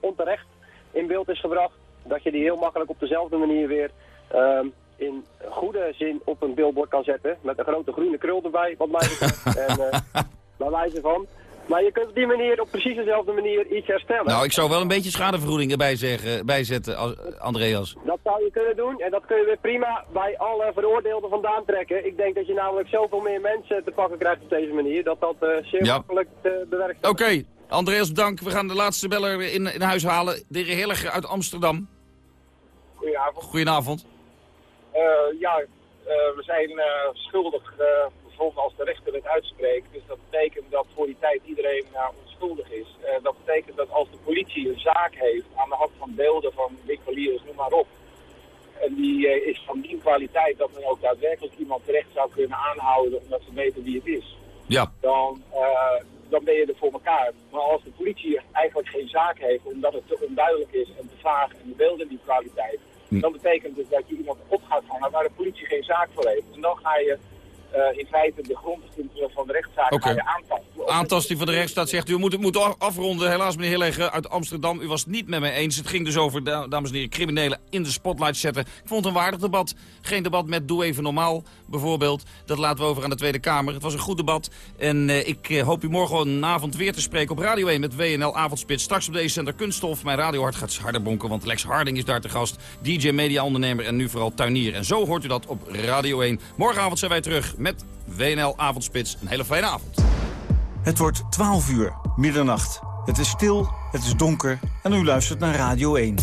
onterecht in beeld is gebracht, dat je die heel makkelijk op dezelfde manier weer ehm, in goede zin op een billboard kan zetten. Met een grote groene krul erbij, wat mij betreft. en eh, bij wijze van. Maar je kunt op die manier, op precies dezelfde manier iets herstellen. Nou, ik zou wel een beetje schadevergoeding erbij zeggen, bijzetten, als, Andreas. Dat zou je kunnen doen en dat kun je weer prima bij alle veroordeelden vandaan trekken. Ik denk dat je namelijk zoveel meer mensen te pakken krijgt op deze manier, dat dat eh, zeer Ja. makkelijk te bewerkstelligen Oké, Andreas bedankt. We gaan de laatste beller in, in huis halen. De heer Hilliger uit Amsterdam. Goedenavond. Goedenavond. Eh, ja, eh, we zijn eh, schuldig bevonden als de rechter het uitspreekt. Dus dat betekent dat voor die tijd iedereen onschuldig is. Dat betekent dat als de politie een zaak heeft aan de hand van beelden van winkeliers, noem maar op. En die is van die kwaliteit dat men ook daadwerkelijk iemand terecht zou kunnen aanhouden omdat ze weten wie het is. Ja. Dan, dan ben je er voor elkaar. Maar als de politie eigenlijk geen zaak heeft omdat het te onduidelijk is en te vaag en de beelden die kwaliteit. Dan betekent het dat je iemand op gaat vangen waar de politie geen zaak voor heeft. En dan ga je eh, in feite de grondbeginselen van de rechtszaak ga je aanpassen. Aantasting van de rechtsstaat zegt u, we moeten, moeten af- afronden. Helaas, meneer Hilliger uit Amsterdam, u was het niet met mij eens. Het ging dus over, da- dames en heren, criminelen in de spotlight zetten. Ik vond het een waardig debat. Geen debat met doe even normaal, bijvoorbeeld. Dat laten we over aan de Tweede Kamer. Het was een goed debat. En eh, ik eh, hoop u morgenavond weer te spreken op Radio 1 met WNL Avondspits. Straks op deze zender Kunststof. Mijn radiohart gaat harder bonken, want Lex Harding is daar te gast. DJ, mediaondernemer en nu vooral tuinier. En zo hoort u dat op Radio 1. Morgenavond zijn wij terug met WNL Avondspits. Een hele fijne avond. Het wordt 12 uur, middernacht. Het is stil, het is donker en u luistert naar Radio 1.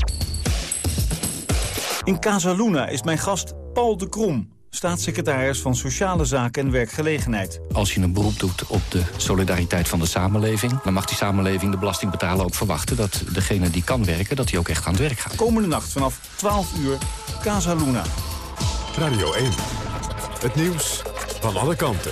In Casa Luna is mijn gast Paul de Krom, staatssecretaris van Sociale Zaken en Werkgelegenheid. Als je een beroep doet op de solidariteit van de samenleving... dan mag die samenleving, de belastingbetaler, ook verwachten... dat degene die kan werken, dat hij ook echt aan het werk gaat. Komende nacht vanaf 12 uur, Casa Luna. Radio 1. Het nieuws van alle kanten.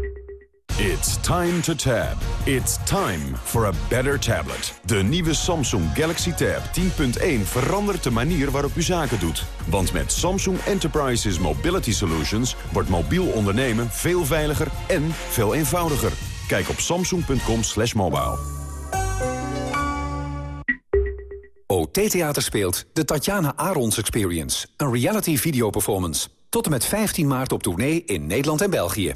It's time to tab. It's time for a better tablet. De nieuwe Samsung Galaxy Tab 10.1 verandert de manier waarop u zaken doet. Want met Samsung Enterprises Mobility Solutions wordt mobiel ondernemen veel veiliger en veel eenvoudiger. Kijk op samsung.com slash mobile. OT Theater speelt de Tatjana Arons Experience. Een reality video performance. Tot en met 15 maart op tournee in Nederland en België.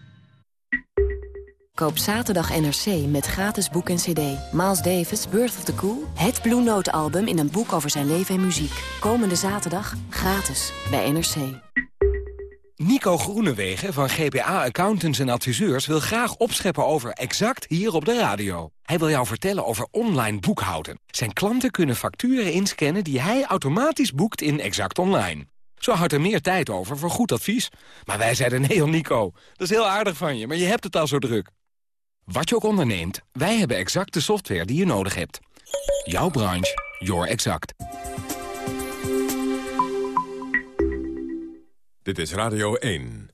Koop zaterdag NRC met gratis boek en cd. Miles Davis, Birth of the Cool. Het Blue Note album in een boek over zijn leven en muziek. Komende zaterdag gratis bij NRC. Nico Groenewegen van GPA Accountants en Adviseurs wil graag opscheppen over Exact hier op de radio. Hij wil jou vertellen over online boekhouden. Zijn klanten kunnen facturen inscannen die hij automatisch boekt in Exact Online. Zo houdt er meer tijd over voor goed advies. Maar wij zeiden nee, Nico, dat is heel aardig van je, maar je hebt het al zo druk. Wat je ook onderneemt, wij hebben exact de software die je nodig hebt. Jouw branche, your exact. Dit is Radio 1.